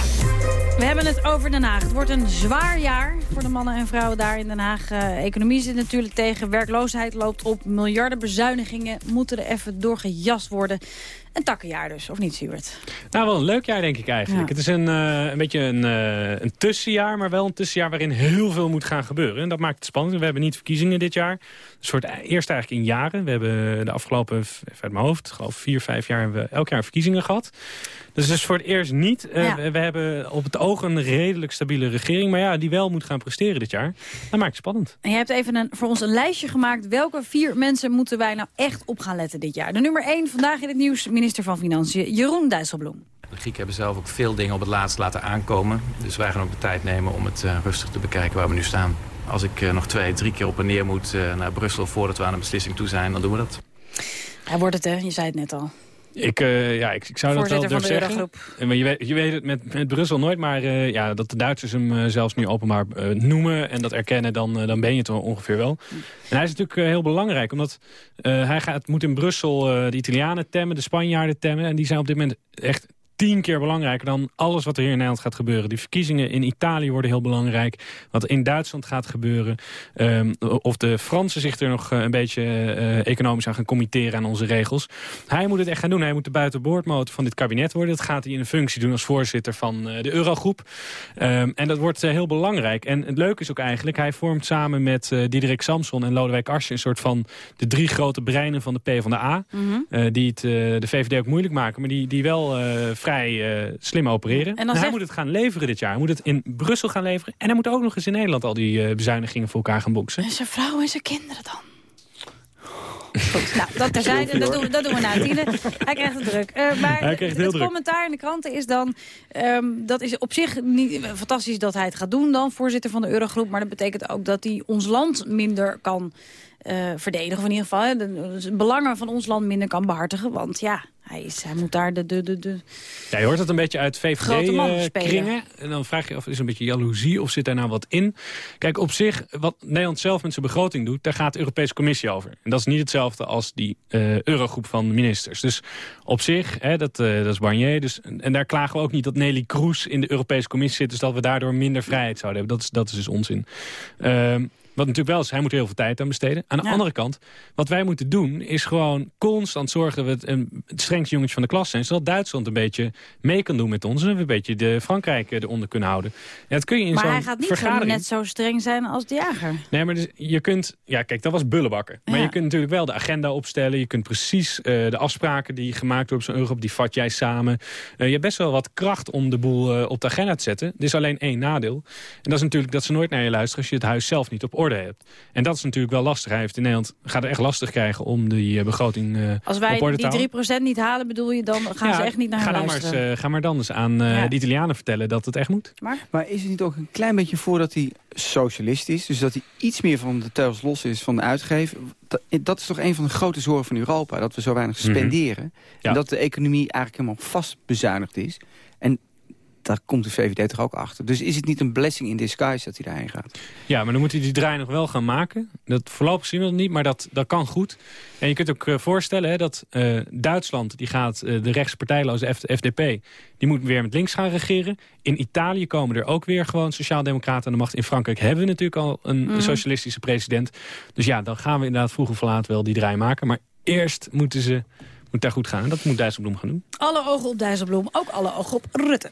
we hebben het over Den Haag. Het wordt een zwaar jaar voor de mannen en vrouwen daar in Den Haag. Uh, economie zit natuurlijk tegen, werkloosheid loopt op. Miljarden bezuinigingen moeten er even doorgejast worden. Een takkenjaar dus, of niet, Stuart? Nou, wel een leuk jaar denk ik eigenlijk. Ja. Het is een, uh, een beetje een, uh, een tussenjaar, maar wel een tussenjaar waarin heel veel moet gaan gebeuren. En dat maakt het spannend. We hebben niet verkiezingen dit jaar. Dus voor het eerst eigenlijk in jaren. We hebben de afgelopen, even uit mijn hoofd, geloof vier, vijf jaar hebben we elk jaar verkiezingen gehad. Dus dus voor het eerst niet. Uh, ja. we, we, hebben op het oog een redelijk stabiele regering, maar ja, die wel moet gaan presteren dit jaar. Dat maakt het spannend. En je hebt even een, voor ons een lijstje gemaakt. Welke vier mensen moeten wij nou echt op gaan letten dit jaar? De nummer één vandaag in het nieuws, minister van Financiën, Jeroen Dijsselbloem. De Grieken hebben zelf ook veel dingen op het laatst laten aankomen. Dus wij gaan ook de tijd nemen om het uh, rustig te bekijken waar we nu staan. Als ik uh, nog twee, drie keer op en neer moet uh, naar Brussel voordat we aan een beslissing toe zijn, dan doen we dat. Hij wordt het, hè? Je zei het net al. Ik, eh, ja, ik, ik zou dat wel durven zeggen. Eh, Maar je, weet, je weet het met, met Brussel nooit, maar eh, ja, dat de Duitsers hem eh, zelfs nu openbaar eh, noemen en dat erkennen, dan, eh, dan ben je het ongeveer wel. En hij is natuurlijk eh, heel belangrijk, omdat eh, hij gaat, moet in Brussel eh, de Italianen temmen, de Spanjaarden temmen. En die zijn op dit moment echt tien keer belangrijker dan alles wat er hier in Nederland gaat gebeuren. Die verkiezingen in Italië worden heel belangrijk. Wat in Duitsland gaat gebeuren. Ehm, of de Fransen zich er nog eh, een beetje eh, economisch aan gaan committeren aan onze regels. Hij moet het echt gaan doen. Hij moet de buitenboordmotor van dit kabinet worden. Dat gaat hij in een functie doen als voorzitter van eh, de Eurogroep. Ehm, en dat wordt heel belangrijk. En het leuke is ook eigenlijk, hij vormt samen met Diederik Samson en Lodewijk Asscher... een soort van de drie grote breinen van de PvdA. Mhm. eh, die het, de VVD ook moeilijk maken, maar die, die wel vrij eh, slim opereren. En En, dan hij zegt- moet het gaan leveren dit jaar. Hij moet het in Brussel gaan leveren. En hij moet ook nog eens in Nederland al die eh, bezuinigingen voor elkaar gaan boksen. En zijn vrouw en zijn kinderen dan? Goed, nou, dat terzijde, dat doen, we- dat doen we na tienen. Hij krijgt het druk. Eh, maar het heel het druk. commentaar in de kranten is dan... ehm, dat is op zich niet fantastisch dat hij het gaat doen dan, voorzitter van de Eurogroep. Maar dat betekent ook dat hij ons land minder kan verdedigen. Of in ieder geval hè, de, de belangen van ons land minder kan behartigen. Want ja, hij, is, hij moet daar de... de, de, de Ja, je hoort dat een beetje uit. VVD-kringen. En dan vraag je of is een beetje jaloezie of zit daar nou wat in. Kijk, op zich, wat Nederland zelf met zijn begroting doet... daar gaat de Europese Commissie over. En dat is niet hetzelfde als die eh, eurogroep van ministers. Dus op zich, hè, dat, eh, dat is Barnier. Dus, en en daar klagen we ook niet dat Nelly Kroes in de Europese Commissie zit... dus dat we daardoor minder vrijheid zouden hebben. Dat is, dat is dus onzin. Wat natuurlijk wel is, hij moet heel veel tijd aan besteden. Aan de Ja. andere kant, wat wij moeten doen... is gewoon constant zorgen dat we het, strengste jongetje van de klas zijn... zodat Duitsland een beetje mee kan doen met ons... en we een beetje de Frankrijk eronder kunnen houden. Ja, dat kun je in maar hij gaat niet vergadering... net zo streng zijn als de jager. Nee, maar dus, je kunt... Ja, kijk, dat was bullenbakken. Maar Ja. je kunt natuurlijk wel de agenda opstellen. Je kunt precies eh, de afspraken die gemaakt worden op zo'n Europe... die vat jij samen. Eh, je hebt best wel wat kracht om de boel eh, op de agenda te zetten. Er is alleen één nadeel. En dat is natuurlijk dat ze nooit naar je luisteren... als je het huis zelf niet op orde hebt. En dat is natuurlijk wel lastig. Hij heeft in Nederland gaat er echt lastig krijgen om die eh, begroting eh, Als wij op orde te houden. die 3% niet halen, bedoel je, dan gaan ze echt niet naar ga maar eens, eh, ga maar dan eens aan eh, Ja. de Italianen vertellen dat het echt moet. Maar is het niet ook een klein beetje voor dat hij socialist is? Dus dat hij iets meer van de teugels los is van de uitgeven? Dat, dat is toch een van de grote zorgen van Europa. Dat we zo weinig Mhm. spenderen. Ja. En dat de economie eigenlijk helemaal vast bezuinigd is. En daar komt de VVD toch ook achter. Dus is het niet een blessing in disguise dat hij daarheen gaat? Ja, maar dan moet hij die draai nog wel gaan maken. Dat voorlopig zien we dat niet, maar dat, dat kan goed. En je kunt ook eh, voorstellen hè, dat eh, Duitsland, die gaat eh, de rechtspartijloze FDP... die moet weer met links gaan regeren. In Italië komen er ook weer gewoon sociaaldemocraten aan de macht. In Frankrijk hebben we natuurlijk al een Mhm. socialistische president. Dus ja, dan gaan we inderdaad vroeg of laat wel die draai maken. Maar eerst moeten ze moet daar goed gaan. En dat moet Dijsselbloem gaan doen. Alle ogen op Dijsselbloem, ook alle ogen op Rutte.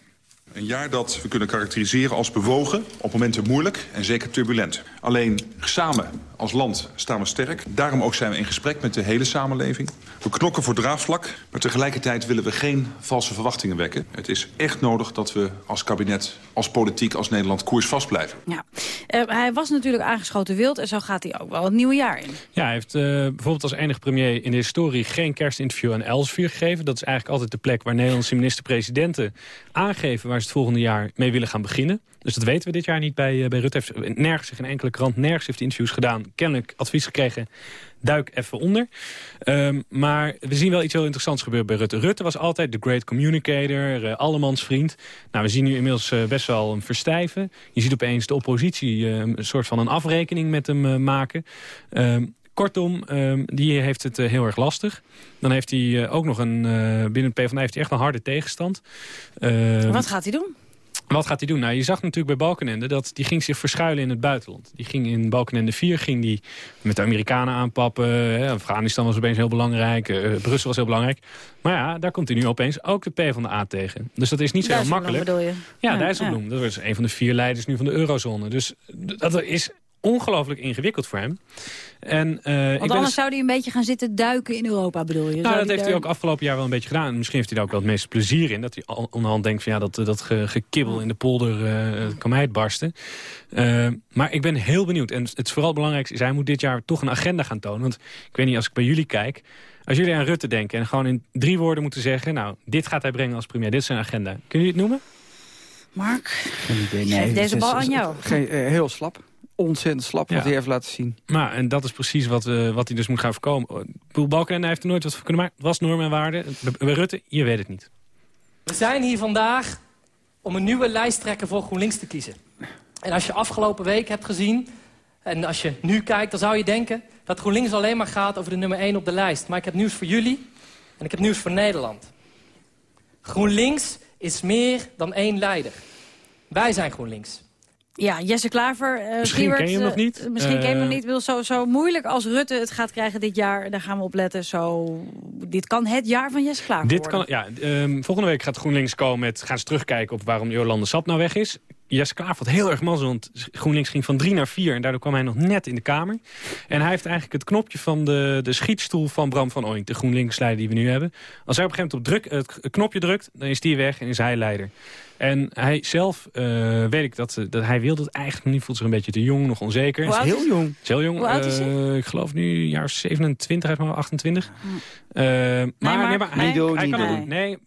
Een jaar dat we kunnen karakteriseren als bewogen, op momenten moeilijk en zeker turbulent. Alleen samen als land staan we sterk. Daarom ook zijn we in gesprek met de hele samenleving. We knokken voor draagvlak, maar tegelijkertijd willen we geen valse verwachtingen wekken. Het is echt nodig dat we als kabinet, als politiek, als Nederland koersvast blijven. Ja. Eh, hij was natuurlijk aangeschoten wild en zo gaat hij ook wel het nieuwe jaar in. Ja, hij heeft eh, bijvoorbeeld als enige premier in de historie geen kerstinterview aan Elsevier gegeven. Dat is eigenlijk altijd de plek waar Nederlandse minister-presidenten aangeven waar ze het volgende jaar mee willen gaan beginnen. Dus dat weten we dit jaar niet bij, eh, bij Rutte. Heeft nergens, geen enkele krant, nergens heeft hij interviews gedaan. Kennelijk advies gekregen, duik even onder. Ehm, maar we zien wel iets heel interessants gebeuren bij Rutte. Rutte was altijd de great communicator, eh, allemans vriend. Nou, we zien nu inmiddels eh, best wel een verstijven. Je ziet opeens de oppositie eh, een soort van een afrekening met hem maken. Ehm, Kortom, ehm, die heeft het heel erg lastig. Dan heeft hij ook nog een... eh, binnen het PvdA heeft hij echt een harde tegenstand. Wat gaat hij doen? Wat gaat hij doen? Nou, je zag natuurlijk bij Balkenende dat die ging zich verschuilen in het buitenland. Die ging in Balkenende 4 ging die met de Amerikanen aanpappen. Hè, Afghanistan was opeens heel belangrijk. eh, Brussel was heel belangrijk. Maar ja, daar komt hij nu opeens ook de P van de A tegen. Dus dat is niet zo heel Dijsselbloem makkelijk. bedoel je? Ja, Ja, Dijsselbloem. Dat is een van de vier leiders nu van de eurozone. Dus dat is ongelooflijk ingewikkeld voor hem. En, eh, ik Want ben anders zou hij een beetje gaan zitten duiken in Europa, bedoel je? Zou nou, dat heeft hij ook afgelopen jaar wel een beetje gedaan. En misschien heeft hij daar ook wel het meeste plezier in. Dat hij al- onderhand denkt van ja, dat, dat ge- gekibbel in de polder eh, kan mij het barsten. Eh, maar ik ben heel benieuwd. En het vooral belangrijkste is, hij moet dit jaar toch een agenda gaan tonen. Want ik weet niet, als ik bij jullie kijk... Als jullie aan Rutte denken en gewoon in drie woorden moeten zeggen... nou, dit gaat hij brengen als premier, dit is zijn agenda. Kunnen jullie het noemen? Mark? Geen idee. Geef deze bal aan jou. Geen, eh, heel slap. Ontzettend slap wat Ja. hij heeft laten zien. Maar, en dat is precies wat, eh, wat hij dus moet gaan voorkomen. Boel Balkenende heeft er nooit wat van kunnen maken. Het was normen en waarden. Bij Rutte, je weet het niet. We zijn hier vandaag om een nieuwe lijsttrekker voor GroenLinks te kiezen. En als je afgelopen week hebt gezien, en als je nu kijkt... dan zou je denken dat GroenLinks alleen maar gaat over de nummer 1 op de lijst. Maar ik heb nieuws voor jullie en ik heb nieuws voor Nederland. GroenLinks is meer dan één leider. Wij zijn GroenLinks. Ja, Jesse Klaver. eh, Misschien Siewert, ken je hem nog eh, niet. misschien ken je hem nog Eh, niet. Wil zo, zo moeilijk als Rutte het gaat krijgen dit jaar, daar gaan we op letten. Zo, dit kan het jaar van Jesse Klaver Dit worden. kan, ja, ehm, volgende week gaat GroenLinks komen met... gaan ze terugkijken op waarom Jolande Sap nou weg is. Jesse Klaver had heel erg mazzel, want GroenLinks ging van drie naar vier... en daardoor kwam hij nog net in de Kamer. En hij heeft eigenlijk het knopje van de, de schietstoel van Bram van Ooyink... de GroenLinks-leider die we nu hebben. Als hij op een gegeven moment op druk, het knopje drukt, dan is die weg en is hij leider. En hij zelf, eh, weet ik dat, dat hij wil het eigenlijk nog niet. Voelt zich een beetje te jong, nog onzeker. Oud is hij? jong. Is heel jong. Hoe oud is hij? Eh, ik geloof nu jaar 27, uit mijn 28. Eh, maar, maar- nee, maar nee, hij, hij niet kan het doen. Nee,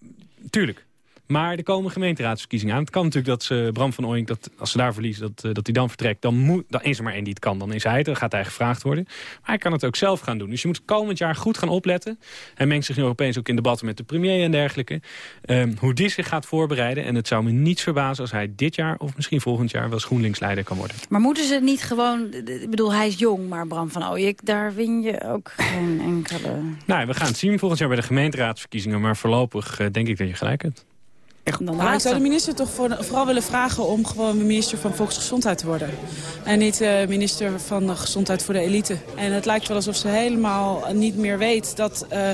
tuurlijk. Maar er komen gemeenteraadsverkiezingen aan. Het kan natuurlijk dat ze, Bram van Ooyink, dat als ze daar verliezen, dat, eh, dat hij dan vertrekt. Dan, moet, dan is er maar één die het kan. Dan is hij het. Dan gaat hij gevraagd worden. Maar hij kan het ook zelf gaan doen. Dus je moet komend jaar goed gaan opletten. Hij mengt zich nu opeens ook in debatten met de premier en dergelijke. Ehm, hoe die zich gaat voorbereiden. En het zou me niets verbazen als hij dit jaar of misschien volgend jaar wel eens GroenLinks-leider kan worden. Maar moeten ze niet gewoon... Ik bedoel, hij is jong, maar Bram van Ooyek, daar win je ook geen enkele... Nou, we gaan het zien volgend jaar bij de gemeenteraadsverkiezingen. Maar voorlopig eh, denk ik dat je gelijk hebt. Maar ik zou de minister toch voor, vooral willen vragen om gewoon minister van Volksgezondheid te worden. En niet eh, minister van de Gezondheid voor de elite. En het lijkt wel alsof ze helemaal niet meer weet dat eh,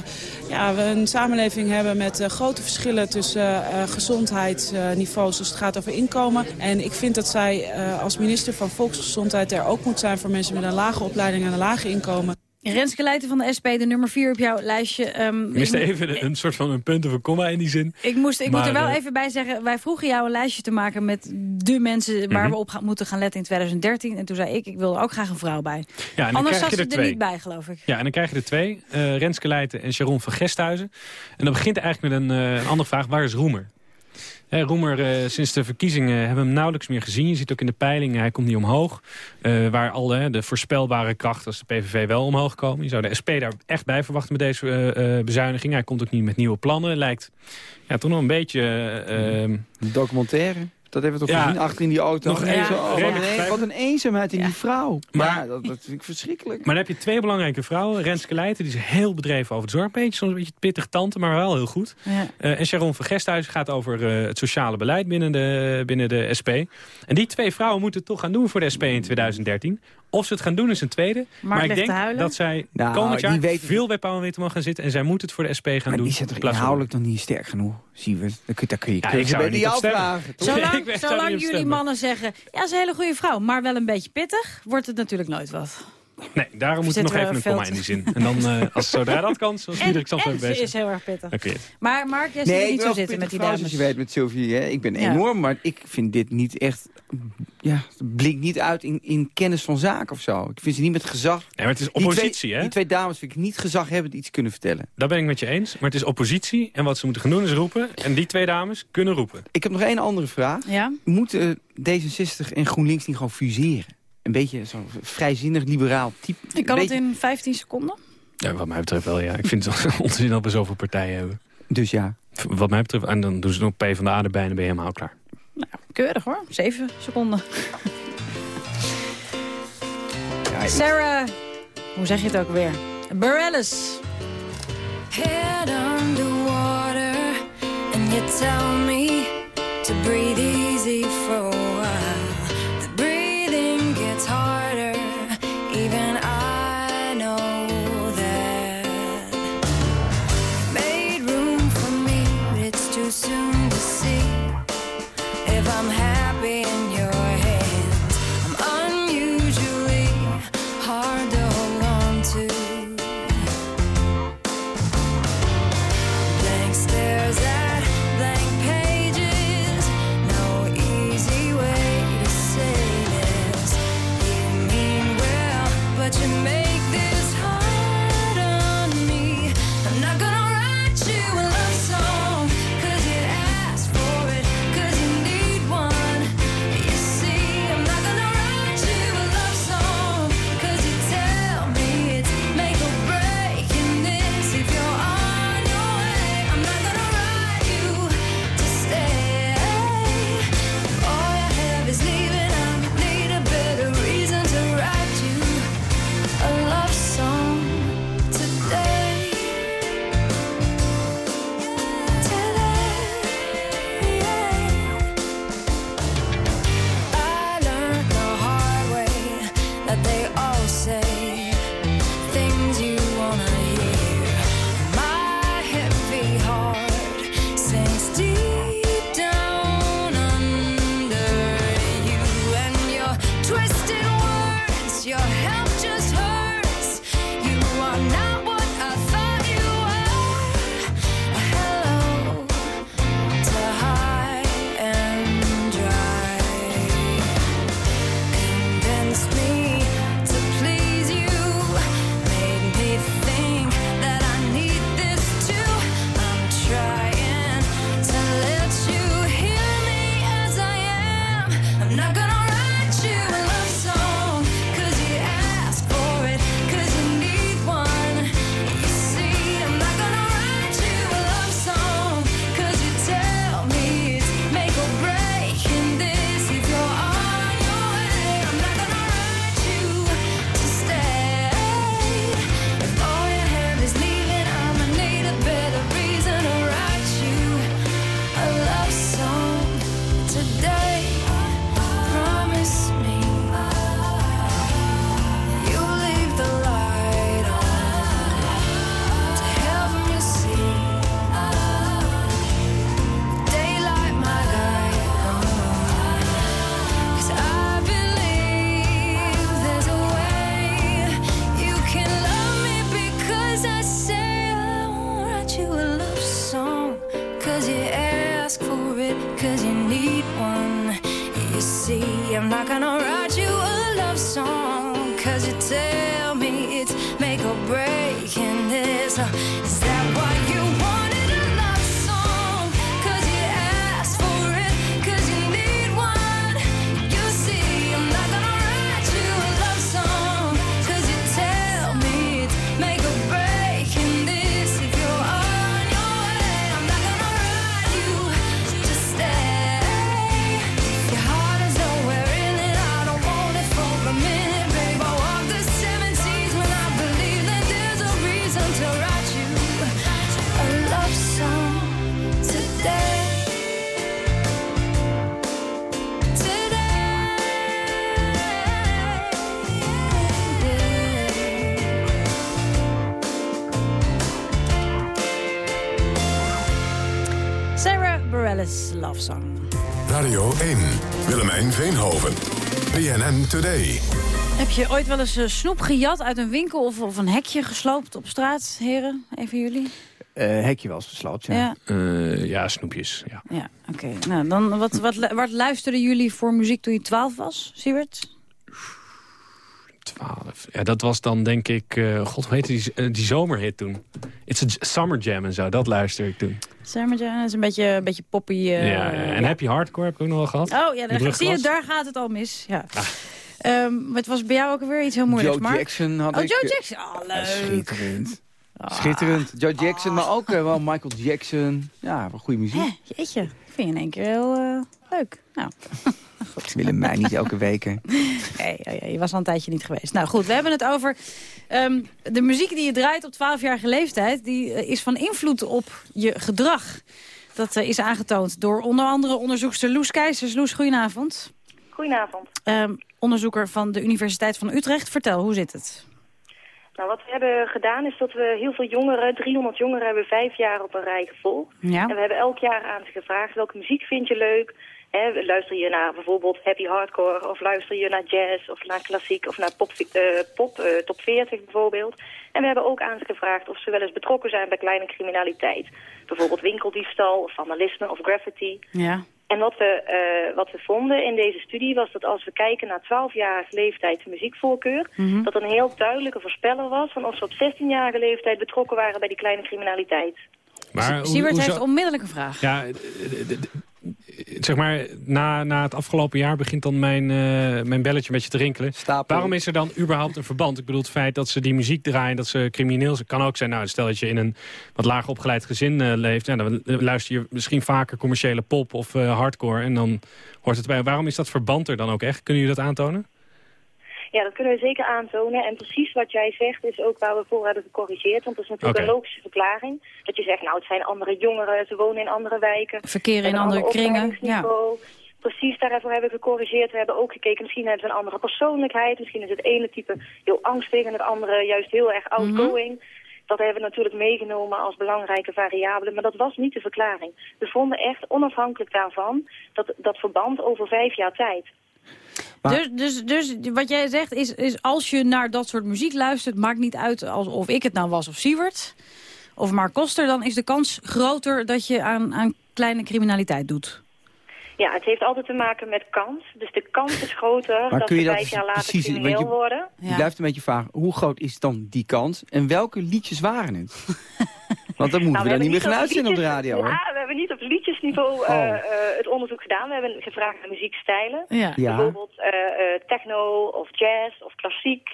ja, we een samenleving hebben met eh, grote verschillen tussen gezondheidsniveaus als het gaat over inkomen. En ik vind dat zij als minister van Volksgezondheid er ook moet zijn voor mensen met een lage opleiding en een lage inkomen. Renske Leijten van de SP, de nummer 4 op jouw lijstje. Ehm, Ik even een soort van een punt of een komma in die zin. ik, moest, ik moet er wel eh, even bij zeggen, wij vroegen jou een lijstje te maken met de mensen waar Mhm. we op gaan, moeten gaan letten in 2013. En toen zei ik, ik wil er ook graag een vrouw bij. Ja, en dan Anders zat je ze er er niet bij, geloof ik. Ja, en dan krijg je er twee. eh, Renske Leijten en Sharon van Gesthuizen. En dan begint eigenlijk met een, eh, een andere vraag. Waar is Roemer? Hè, Roemer, eh, sinds de verkiezingen hebben we hem nauwelijks meer gezien. Je ziet ook in de peilingen, hij komt niet omhoog. Eh, waar al de voorspelbare krachten als de PVV wel omhoog komen. Je zou de SP daar echt bij verwachten met deze eh, eh, bezuiniging. Hij komt ook niet met nieuwe plannen. Lijkt ja, toch nog een beetje... eh, Documentaire. Dat hebben we toch gezien achter in die auto. Nog En één- zo, oh, wat, een, vijf- wat een eenzaamheid in die vrouw. Maar- ja, dat, dat vind ik verschrikkelijk. Maar dan heb je twee belangrijke vrouwen. Renske Leijten, die is heel bedreven over de zorg. Beetje, soms een beetje pittig tante, maar wel heel goed. Eh, en Sharon van Gesthuizen gaat over eh, het sociale beleid binnen de, binnen de SP. En die twee vrouwen moeten het toch gaan doen voor de SP in 2013. Of ze het gaan doen is een tweede. maar ik denk dat zij Nou, komend jaar veel bij Pauw en Witteman gaan zitten. En zij moeten het voor de SP gaan Maar doen. die zijn toch inhoudelijk nog niet sterk genoeg? Zien we. Daar kun, daar kun je, Ja, kun je ik zou er niet op jou stemmen. vragen. Zolang, zolang jullie stemmen. mannen zeggen, ja, ze is een hele goede vrouw, maar wel een beetje pittig, wordt het natuurlijk nooit wat. Nee, daarom moet er nog even een veel komma in die zin. En dan, eh, als zodra dat kan, zoals En, Diederik Samson en ze is heel erg pittig. Oké. Maar Mark, jij Nee, er ik niet zo zitten met die dames. je weet met Sylvie. Hè. Ik ben Ja. enorm, maar ik vind dit niet echt... Ja, het blinkt niet uit in, in kennis van zaken of zo. Ik vind ze niet met gezag... Nee, maar het is Die twee- oppositie, hè? Die twee dames vind ik niet gezaghebbend iets kunnen vertellen. Daar ben ik met je eens. Maar het is oppositie. En wat ze moeten gaan doen is roepen. En die twee dames kunnen roepen. Ik heb nog één andere vraag. Ja? Moeten D66 en GroenLinks niet gewoon fuseren? Een beetje zo'n vrijzinnig, liberaal type. Ik kan het in 15 seconden. Ja, wat mij betreft wel, ja. Ik vind het wel onzin dat we zoveel partijen hebben. Dus ja. Wat mij betreft, en dan doen ze nog P van de A erbij en dan ben je helemaal klaar. Keurig hoor, 7 seconden. Sarah, hoe zeg je het ook weer? Bareilles. Head underwater, and you tell me to breathe easy for Is that why Today. Heb je ooit wel eens eh, snoep gejat uit een winkel of, of een hekje gesloopt op straat, heren? Even jullie? Eh, hekje wel eens gesloopt, ja. Ja. Eh, ja, snoepjes. Ja. Ja, oké. Nou, dan wat, wat, wat luisterden jullie voor muziek toen je 12 was, Siebert? 12. Ja, dat was dan denk ik... eh, God, hoe heette die, die zomerhit toen? It's a Summer Jam en zo. Dat luisterde ik toen. Summer Jam, dat is een beetje, een beetje poppy. eh, ja, ja. En ja. Happy Hardcore heb ik ook nog wel gehad. Oh ja, daar, zie je, daar gaat het al mis. Ja. Ehm, wat was bij jou ook alweer iets heel moeilijks, Joe Mark? Jackson had oh, ik, Joe eh, Jackson. Oh, leuk. schitterend. Schitterend. Joe Jackson, maar ook eh, wel Michael Jackson. Ja, wel goede muziek. Hè, jeetje, ik vind je in één keer heel eh, leuk. Nou, Willen mij niet elke week. nee, oh je was al een tijdje niet geweest. Nou goed, we hebben het over ehm, de muziek die je draait op 12-jarige leeftijd. Die eh, is van invloed op je gedrag. Dat eh, is aangetoond door onder andere onderzoekster Loes Keizers. Loes, goedenavond. Goedenavond. Ehm, onderzoeker van de Universiteit van Utrecht. Vertel, hoe zit het? Nou, wat we hebben gedaan is dat we heel veel jongeren, 300 jongeren, hebben vijf jaar op een rij gevolgd. Ja. En we hebben elk jaar aan ze gevraagd welke muziek vind je leuk. Hè, luister je naar bijvoorbeeld happy hardcore of luister je naar jazz of naar klassiek of naar pop, eh, pop eh, top 40 bijvoorbeeld. En we hebben ook aan ze gevraagd of ze wel eens betrokken zijn bij kleine criminaliteit. Bijvoorbeeld winkeldiefstal of vandalisme of graffiti. Ja. En wat we, eh, wat we vonden in deze studie was dat als we kijken naar 12-jarige leeftijd muziekvoorkeur, Mhm. dat een heel duidelijke voorspeller was van of ze op 16-jarige leeftijd betrokken waren bij die kleine criminaliteit. Maar hoe- Siebert heeft onmiddellijk een vraag. Ja, d- d- zeg maar, na, na het afgelopen jaar begint dan mijn, eh, mijn belletje een beetje te rinkelen. Waarom is er dan überhaupt een verband? Ik bedoel, het feit dat ze die muziek draaien, dat ze crimineel zijn, kan ook zijn. Nou, stel dat je in een wat lager opgeleid gezin eh, leeft, ja, dan luister je misschien vaker commerciële pop of eh, hardcore en dan hoort het bij. Waarom is dat verband er dan ook echt? Kunnen jullie dat aantonen? Ja, dat kunnen we zeker aantonen. En precies wat jij zegt is ook waar we voor hebben gecorrigeerd. Want dat is natuurlijk een logische verklaring. Dat je zegt, nou het zijn andere jongeren, ze wonen in andere wijken. Verkeren in andere ander kringen, opleidingsniveau. Precies, daarvoor hebben we gecorrigeerd. We hebben ook gekeken, misschien hebben ze een andere persoonlijkheid. Misschien is het ene type heel angstig en het andere juist heel erg outgoing. Dat hebben we natuurlijk meegenomen als belangrijke variabele. Maar dat was niet de verklaring. We vonden echt onafhankelijk daarvan dat, dat verband over vijf jaar tijd. Dus, dus, dus wat jij zegt is, is als je naar dat soort muziek luistert... maakt niet uit of ik het nou was of Siewert of Mark Koster... dan is de kans groter dat je aan, aan kleine criminaliteit doet. Ja, het heeft altijd te maken met kans. Dus de kans is groter Maar dat kun je vijf jaar later precies... crimineel je, worden. je blijft een beetje vragen, hoe groot is dan die kans? En welke liedjes waren het? Want dan moeten Nou, we dan niet meer gaan uitzenden op de radio, hoor. Ja, liedjesniveau eh, Oh. eh, het onderzoek gedaan. We hebben gevraagd naar muziekstijlen. Ja. Ja. Bijvoorbeeld eh, eh, techno of jazz of klassiek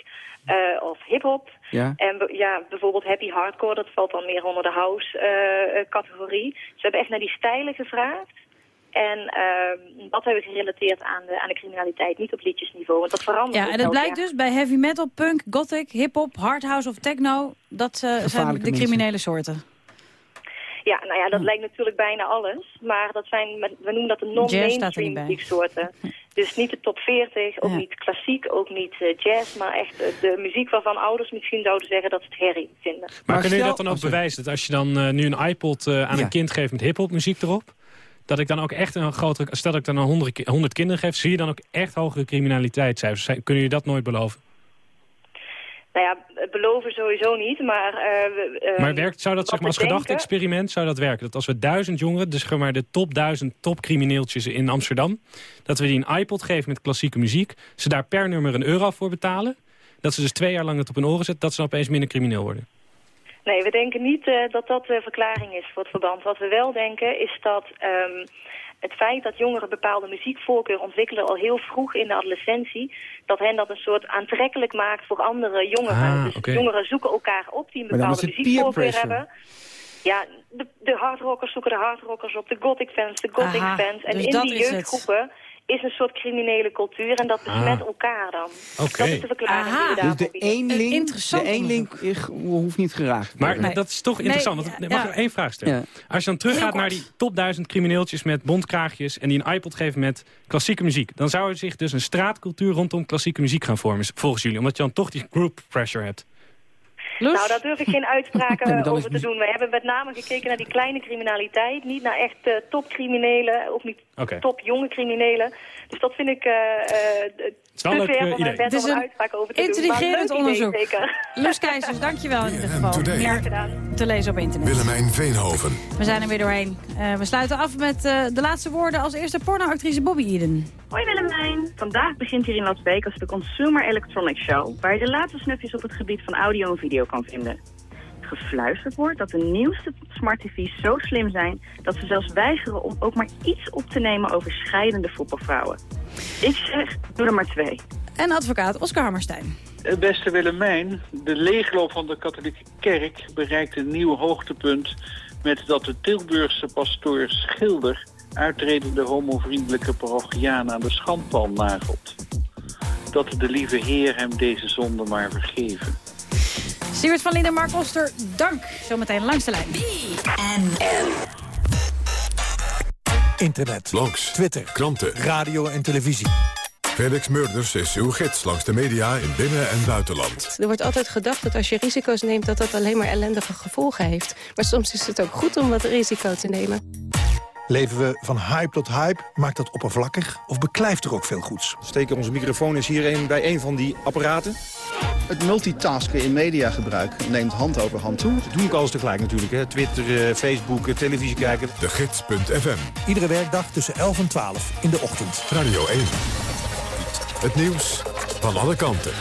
eh, of hip-hop. Ja. En ja, bijvoorbeeld happy hardcore, dat valt dan meer onder de house-categorie. Ze hebben echt naar die stijlen gevraagd. En ehm, dat hebben we gerelateerd aan de, aan de criminaliteit, niet op liedjesniveau. Want dat verandert Ja, ook en het blijkt jaar. dus bij heavy metal, punk, gothic, hip-hop, hardhouse of techno... dat eh, zijn de mensen. criminele soorten. Ja, nou ja, dat Hm. lijkt natuurlijk bijna alles. Maar dat zijn, we noemen dat de non-mainstream muzieksoorten. Dus niet de top 40, ook Ja. niet klassiek, ook niet eh, jazz. Maar echt eh, de muziek waarvan ouders misschien zouden zeggen dat ze het herrie vinden. Maar, kunnen jullie dat dan ook bewijzen? Dat als je dan eh, nu een iPod aan Ja. een kind geeft met hiphop muziek erop... dat ik dan ook echt een grotere... Stel dat ik dan een 100, ki- 100 kinderen geef... zie je dan ook echt hogere criminaliteitscijfers? Kunnen jullie dat nooit beloven? Nou ja, beloven sowieso niet, maar... eh, eh, Maar werkt, zou dat zeg maar, als gedachte-experiment zou dat werken? Dat als we duizend jongeren, dus zeg maar de top duizend topcrimineeltjes in Amsterdam... dat we die een iPod geven met klassieke muziek... ze daar per nummer een euro voor betalen... dat ze dus twee jaar lang het op hun oren zetten... dat ze dan opeens minder crimineel worden. Nee, we denken niet eh, dat dat de verklaring is voor het verband. Wat we wel denken is dat ehm, het feit dat jongeren bepaalde muziekvoorkeur ontwikkelen al heel vroeg in de adolescentie, dat hen dat een soort aantrekkelijk maakt voor andere jongeren. Ah, dus jongeren zoeken elkaar op die een bepaalde muziekvoorkeur hebben. Ja, de, de hardrockers zoeken de hardrockers op, de gothic fans, de gothic Aha, fans. En dus in die jeugdgroepen is een soort criminele cultuur en dat besmet Ah. elkaar dan. Oké. Dat is de verklaring die we Dus de eenling, de eenling eh, hoeft niet geraakt te Maar dat is toch interessant. want, mag ja. ik één vraag stellen? Ja. Als je dan teruggaat naar die top duizend crimineeltjes met bondkraagjes... en die een iPod geven met klassieke muziek... dan zou er zich dus een straatcultuur rondom klassieke muziek gaan vormen, volgens jullie. Omdat je dan toch die group pressure hebt. Nou, daar durf ik geen uitspraken Nee, is over te doen. We hebben met name gekeken naar die kleine criminaliteit. Niet naar echt eh, topcriminelen, of niet Oké. topjonge criminelen. Dus dat vind ik eh eh, te ver eh, van idee. mijn bed Het is om een een uitspraak over te doen. Intrigerend idee, onderzoek. zeker. Loes Keizers, dankjewel in ieder geval. Today. Meer te lezen op internet. Willemijn Veenhoven. We zijn er weer doorheen. Eh, we sluiten af met eh, de laatste woorden als eerste pornoactrice Bobby Eden. Hoi Willemijn. Vandaag begint hier in Las Vegas de Consumer Electronics Show... waar je de laatste snufjes op het gebied van audio en video kan vinden. Gefluisterd wordt dat de nieuwste smart tv's zo slim zijn... dat ze zelfs weigeren om ook maar iets op te nemen over scheidende voetbalvrouwen. Ik zeg, doe er maar twee. En advocaat Oscar Hammerstein. Beste Willemijn, de leegloop van de katholieke kerk bereikt een nieuw hoogtepunt... met dat de Tilburgse pastoor Schilder uitredende homovriendelijke parochiaan aan de schandpaal nagelt. Dat de lieve Heer hem deze zonde maar vergeven. Stuart van Linden, Mark Oster, dank. Zometeen langs de lijn. Internet. Blogs. Twitter. Kranten. Radio en televisie. Felix Murders is uw gids langs de media in binnen- en buitenland. Er wordt altijd gedacht dat als je risico's neemt... dat dat alleen maar ellendige gevolgen heeft. Maar soms is het ook goed om wat risico te nemen. Leven we van hype tot hype? Maakt dat oppervlakkig? Of beklijft er ook veel goeds? Steken onze microfoon is hier een, bij een van die apparaten. Het multitasken in mediagebruik neemt hand over hand toe. Dat doe ik alles tegelijk natuurlijk. Hè. Twitter, eh, Facebook, eh, televisie kijken. De Gids.fm. Iedere werkdag tussen 11 en 12 in de ochtend. Radio 1. Het nieuws van alle kanten.